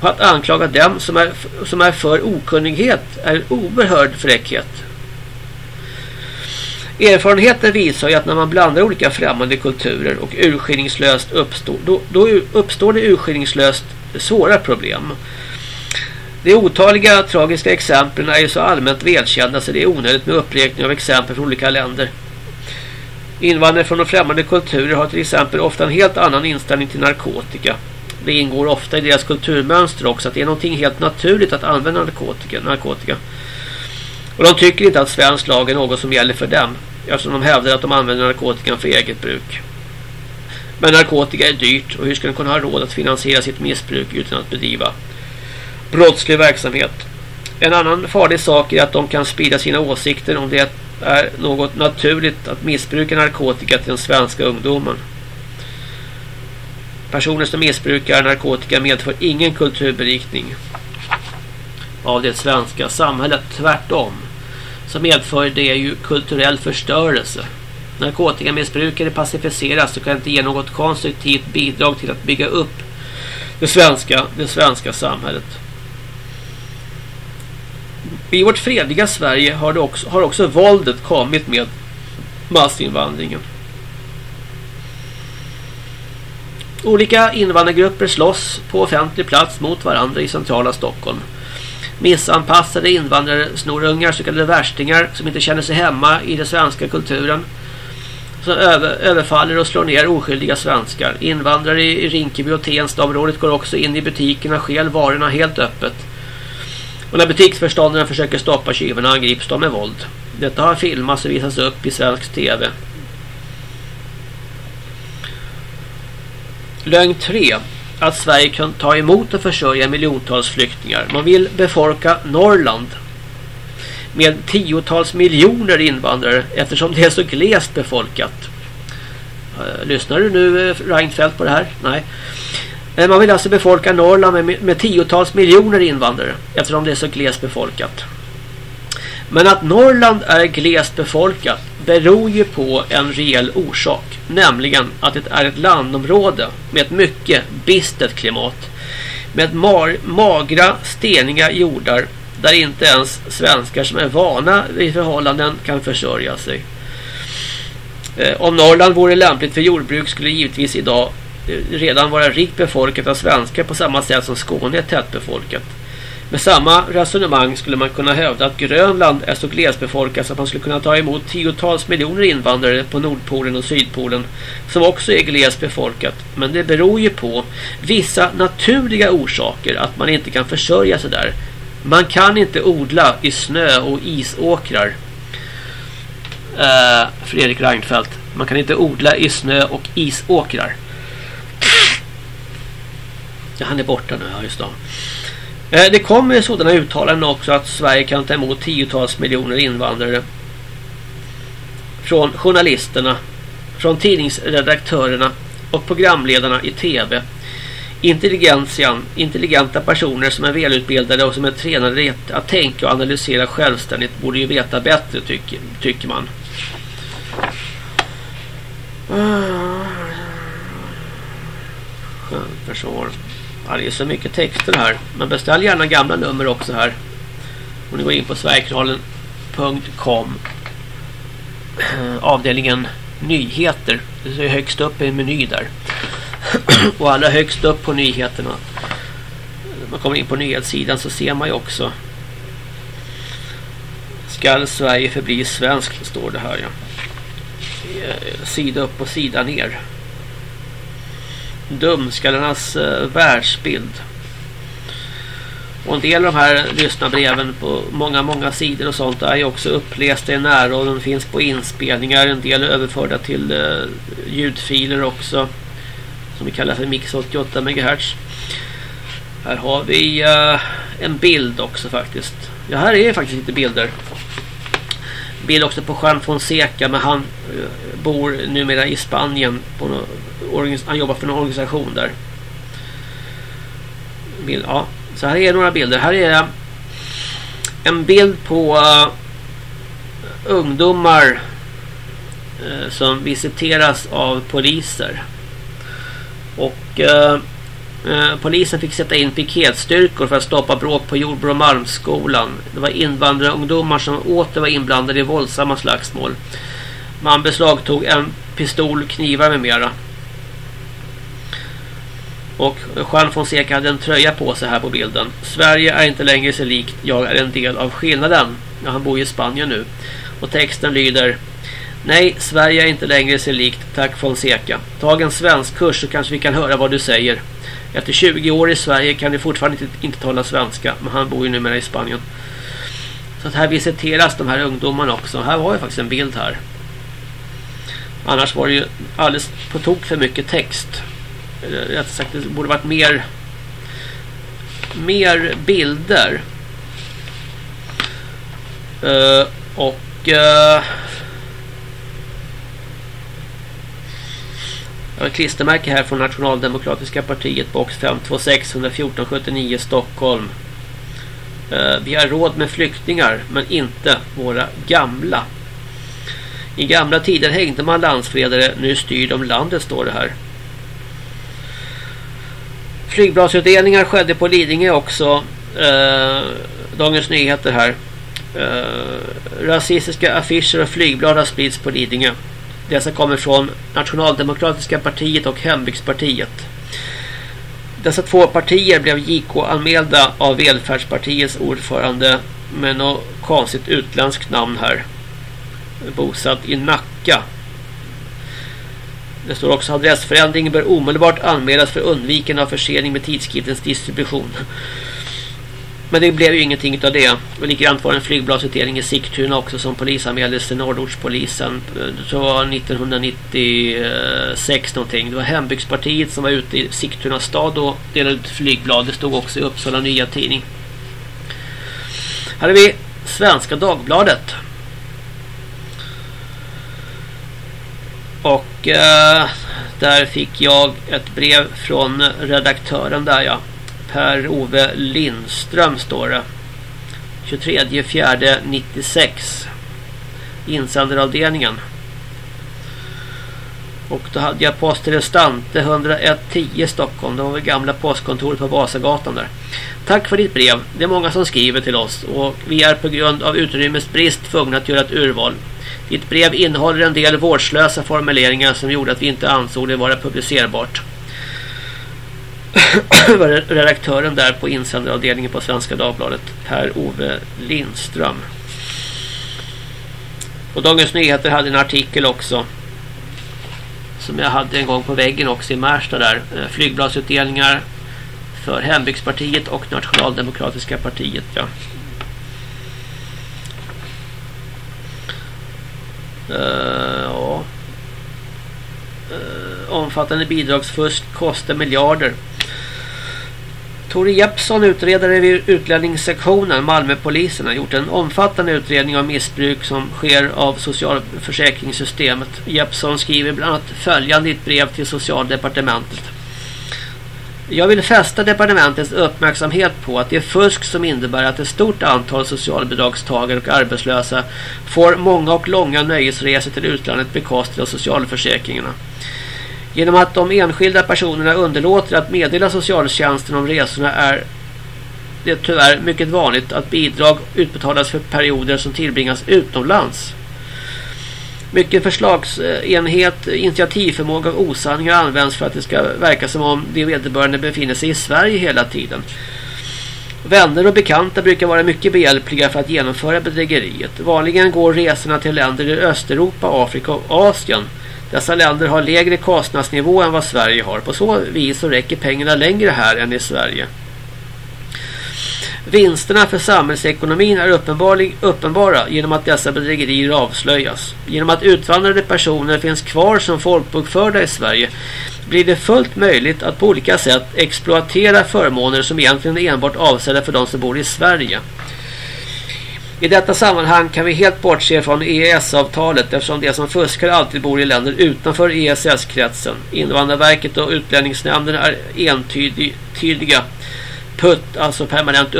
på Att anklaga dem som är, som är för okunnighet är en oerhörd fräckhet. Erfarenheten visar ju att när man blandar olika främmande kulturer och urskillningslöst uppstår, då, då uppstår det urskillningslöst svåra problem. De otaliga tragiska exemplen är ju så allmänt välkända så det är onödigt med uppräkning av exempel från olika länder. Invandrare från de främmande kulturer har till exempel ofta en helt annan inställning till narkotika. Det ingår ofta i deras kulturmönster också att det är någonting helt naturligt att använda narkotika. narkotika. Och de tycker inte att svensk lag är något som gäller för dem eftersom de hävdar att de använder narkotikan för eget bruk. Men narkotika är dyrt och hur ska de kunna ha råd att finansiera sitt missbruk utan att bedriva brottslig verksamhet? En annan farlig sak är att de kan sprida sina åsikter om det är något naturligt att missbruka narkotika till den svenska ungdomen. Personer som missbrukar narkotika medför ingen kulturberikning av det svenska samhället. Tvärtom så medför det ju kulturell förstörelse. Narkotikamissbrukare pacificeras och kan inte ge något konstruktivt bidrag till att bygga upp det svenska, det svenska samhället. I vårt fredliga Sverige har, det också, har också våldet kommit med massinvandringen. Olika invandrargrupper slåss på offentlig plats mot varandra i centrala Stockholm. Missanpassade invandrare, snorungar, så kallade värstingar som inte känner sig hemma i den svenska kulturen. Som över, överfaller och slår ner oskyldiga svenskar. Invandrare i Rinkeby och Tenstaområdet går också in i butikerna och skäl varorna helt öppet. Och när butiksförståndarna försöker stoppa tjuvarna angrips de med våld. Detta har filmats och visats upp i svensk tv. Lögn 3. Att Sverige kan ta emot och försörja miljontals flyktingar. Man vill befolka Norrland med tiotals miljoner invandrare eftersom det är så glest befolkat. Eh, lyssnar du nu eh, Reinfeldt på det här? Nej. Eh, man vill alltså befolka Norrland med, med tiotals miljoner invandrare eftersom det är så glest befolkat. Men att Norrland är glest befolkat beror ju på en reell orsak. Nämligen att det är ett landområde med ett mycket bistert klimat. med mar magra, steniga jordar där inte ens svenskar som är vana vid förhållanden kan försörja sig. Eh, om Norrland vore lämpligt för jordbruk skulle givetvis idag eh, redan vara rikt befolkat av svenskar på samma sätt som Skåne är tättbefolkat. Med samma resonemang skulle man kunna hävda att Grönland är så glesbefolkat att man skulle kunna ta emot tiotals miljoner invandrare på Nordpolen och Sydpolen som också är glesbefolkat. Men det beror ju på vissa naturliga orsaker att man inte kan försörja sig där. Man kan inte odla i snö och isåkrar. Eh, uh, Fredrik Reinfeldt. Man kan inte odla i snö och isåkrar. Ja, han är borta nu, ja just det. Eh, det kommer sådana uttalanden också att Sverige kan ta emot tiotals miljoner invandrare. Från journalisterna, från tidningsredaktörerna och programledarna i tv. Intelligentian, intelligenta personer som är välutbildade och som är tränade att tänka och analysera självständigt borde ju veta bättre tycker, tycker man. Ah. Självförsvar. Ja, det är så mycket texter här. Men beställ gärna gamla nummer också här. Om ni går in på sverigekanalen.com Avdelningen nyheter. Det är högst upp i en meny där. Och allra högst upp på nyheterna. När man kommer in på nyhetssidan så ser man ju också. Skall Sverige förbli svenskt står det här ja. Eh, sida upp och sida ner dumskallarnas eh, världsbild. Och en del av de här lyssnarbreven på många, många sidor och sånt är ju också upplästa i närradion. finns på inspelningar. En del är överförda till eh, ljudfiler också. Som vi kallar för Mix 88 MHz. Här har vi eh, en bild också faktiskt. Ja, här är faktiskt lite bilder. Bild också på Juan Fonseca. Men han eh, bor numera i Spanien. På något han jobbar för en organisation där. Bild, ja. Så här är några bilder. Här är en bild på uh, ungdomar uh, som visiteras av poliser. Och uh, polisen fick sätta in piketstyrkor för att stoppa bråk på Jordbro Malmskolan. Det var invandrarungdomar som åter var inblandade i våldsamma slagsmål. Man beslagtog en pistol, knivar med mera. Och Juan Fonseca hade en tröja på sig här på bilden. Sverige är inte längre så likt. Jag är en del av skillnaden. Ja, han bor i Spanien nu. Och texten lyder Nej, Sverige är inte längre så likt. Tack Fonseca. Tag en svensk kurs så kanske vi kan höra vad du säger. Efter 20 år i Sverige kan du fortfarande inte, inte tala svenska. Men han bor ju numera i Spanien. Så att här visiteras de här ungdomarna också. Här var ju faktiskt en bild här. Annars var det ju alldeles på tok för mycket text Eh, rätt sagt det borde varit mer mer bilder uh, och eh, uh, Jag har ett klistermärke här från Nationaldemokratiska partiet box 526 114 79 Stockholm. Uh, vi har råd med flyktingar men inte våra gamla. I gamla tider hängde man landsfredare, nu styr de landet står det här. Flygbladsutdelningar skedde på Lidingö också. Eh, Dagens Nyheter här. Eh, rasistiska affischer och flygblad har sprids på Lidingö. Dessa kommer från Nationaldemokratiska partiet och Hembygdspartiet. Dessa två partier blev JK-anmälda av Välfärdspartiets ordförande med något konstigt utländskt namn här. Bosatt i Nacka. Det står också adressförändring bör omedelbart anmälas för undvikande av försening med tidskriftens distribution. Men det blev ju ingenting av det. Och likadant var en flygbladsutdelning i Sigtuna också som polisanmäldes till Nordortspolisen. Det var 1996 någonting. Det var Hembygdspartiet som var ute i Sigtuna stad och delade ut flygblad. Det stod också i Uppsala Nya Tidning. Här har vi Svenska Dagbladet. Och eh, där fick jag ett brev från redaktören där ja. Per-Ove Lindström står det. 23 4 96 insändaravdelningen. Och då hade jag post restante 10110 Stockholm. Det var väl gamla postkontoret på Vasagatan där. Tack för ditt brev. Det är många som skriver till oss och vi är på grund av utrymmesbrist tvungna att göra ett urval. Ditt brev innehåller en del vårdslösa formuleringar som gjorde att vi inte ansåg det vara publicerbart. var redaktören där på insändaravdelningen på Svenska Dagbladet, Per-Ove Lindström. Och Dagens Nyheter hade en artikel också som jag hade en gång på väggen också i Märsta där. Eh, flygbladsutdelningar för Hembygdspartiet och Nationaldemokratiska partiet. Ja. Uh, ja. Uh, omfattande bidragsfusk kostar miljarder. Tore Jeppsson, utredare vid utlänningssektionen, Malmöpolisen, har gjort en omfattande utredning av missbruk som sker av socialförsäkringssystemet. Jeppsson skriver bland annat följande i ett brev till socialdepartementet. Jag vill fästa departementets uppmärksamhet på att det är fusk som innebär att ett stort antal socialbidragstagare och arbetslösa får många och långa nöjesresor till utlandet bekostade av socialförsäkringarna. Genom att de enskilda personerna underlåter att meddela socialtjänsten om resorna är det tyvärr mycket vanligt att bidrag utbetalas för perioder som tillbringas utomlands. Mycket förslagsenhet, initiativförmåga och osanningar används för att det ska verka som om de vederbörande befinner sig i Sverige hela tiden. Vänner och bekanta brukar vara mycket behjälpliga för att genomföra bedrägeriet. Vanligen går resorna till länder i Östeuropa, Afrika och Asien dessa länder har lägre kostnadsnivå än vad Sverige har. På så vis så räcker pengarna längre här än i Sverige. Vinsterna för samhällsekonomin är uppenbara genom att dessa bedrägerier avslöjas. Genom att utvandrade personer finns kvar som folkbokförda i Sverige blir det fullt möjligt att på olika sätt exploatera förmåner som egentligen är enbart avsedda för de som bor i Sverige. I detta sammanhang kan vi helt bortse från EES-avtalet eftersom de som fuskar alltid bor i länder utanför EES-kretsen. Invandrarverket och utlänningsnämnden är entydiga. PUT, alltså permanent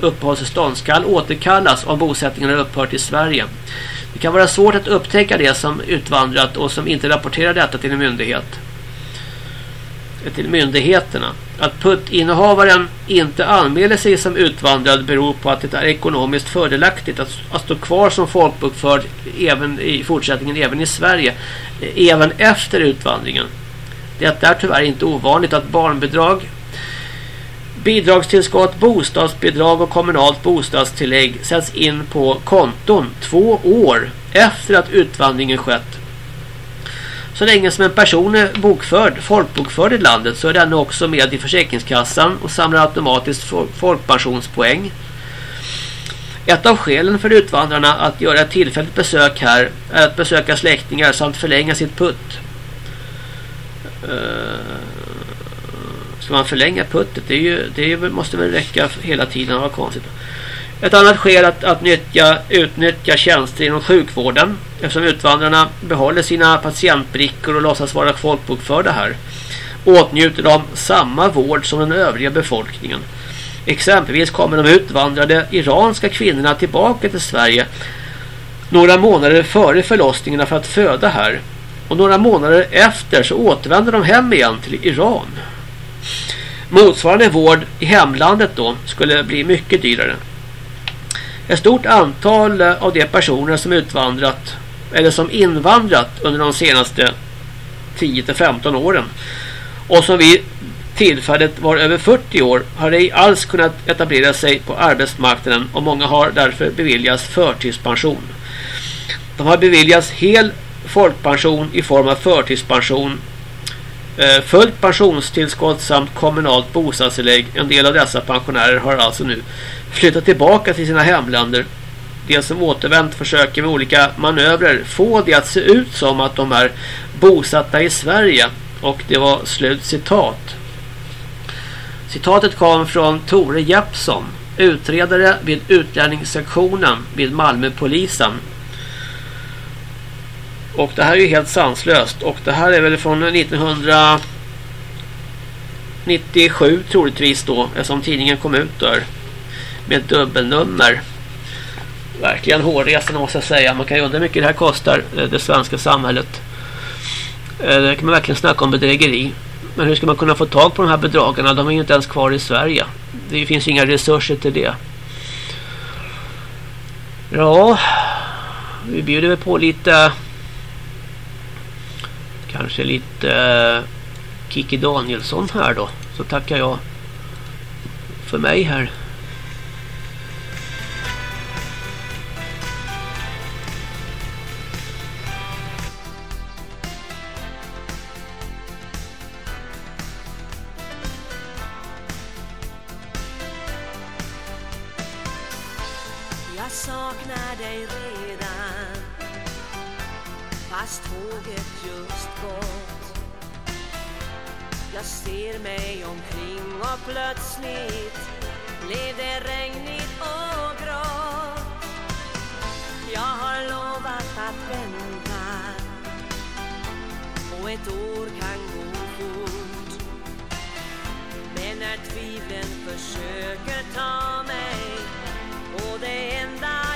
uppehållstillstånd, ska återkallas om bosättningen har upphört i Sverige. Det kan vara svårt att upptäcka det som utvandrat och som inte rapporterar detta till en myndighet till myndigheterna. Att puttinnehavaren inte anmäler sig som utvandrad beror på att det är ekonomiskt fördelaktigt att, att stå kvar som folkbokförd även i fortsättningen även i Sverige, eh, även efter utvandringen. Det är tyvärr inte ovanligt att barnbidrag, bidragstillskott, bostadsbidrag och kommunalt bostadstillägg sätts in på konton två år efter att utvandringen skett så länge som en person är bokförd, folkbokförd i landet så är den också med i Försäkringskassan och samlar automatiskt folkpensionspoäng. Ett av skälen för utvandrarna att göra ett tillfälligt besök här är att besöka släktingar samt förlänga sitt putt. Eh, ska man förlänga puttet? Det, är ju, det måste väl räcka hela tiden. Vad konstigt. Ett annat skäl att, att nyttja, utnyttja tjänster inom sjukvården eftersom utvandrarna behåller sina patientbrickor och låtsas vara folkbokförda här åtnjuter de samma vård som den övriga befolkningen. Exempelvis kommer de utvandrade iranska kvinnorna tillbaka till Sverige några månader före förlossningarna för att föda här. Och några månader efter så återvänder de hem igen till Iran. Motsvarande vård i hemlandet då skulle bli mycket dyrare. Ett stort antal eh, av de personer som utvandrat eller som invandrat under de senaste 10-15 åren och som vid tillfället var över 40 år har ej alls kunnat etablera sig på arbetsmarknaden och många har därför beviljats förtidspension. De har beviljats hel folkpension i form av förtidspension eh, fullt pensionstillskott samt kommunalt bostadstillägg. En del av dessa pensionärer har alltså nu flyttat tillbaka till sina hemländer. De som alltså återvänt försöker med olika manövrer få det att se ut som att de är bosatta i Sverige. Och det var slut citat. Citatet kom från Tore Jeppsson, utredare vid utlänningssektionen vid Malmöpolisen. Och det här är ju helt sanslöst. Och det här är väl från 1997 troligtvis då. Eftersom tidningen kom ut där med dubbelnummer. Verkligen hårresande måste jag säga. Man kan ju undra hur mycket det här kostar eh, det svenska samhället. Eh, det kan man verkligen snacka om bedrägeri. Men hur ska man kunna få tag på de här bedragarna? De är ju inte ens kvar i Sverige. Det finns ju inga resurser till det. Ja, vi bjuder väl på lite kanske lite eh, Kiki Danielsson här då. Så tackar jag för mig här. ser mig omkring och plötsligt blev det regnigt och grått. Jag har lovat att vänta och ett år kan gå fort. Men när tvivlen försöker ta mig och det enda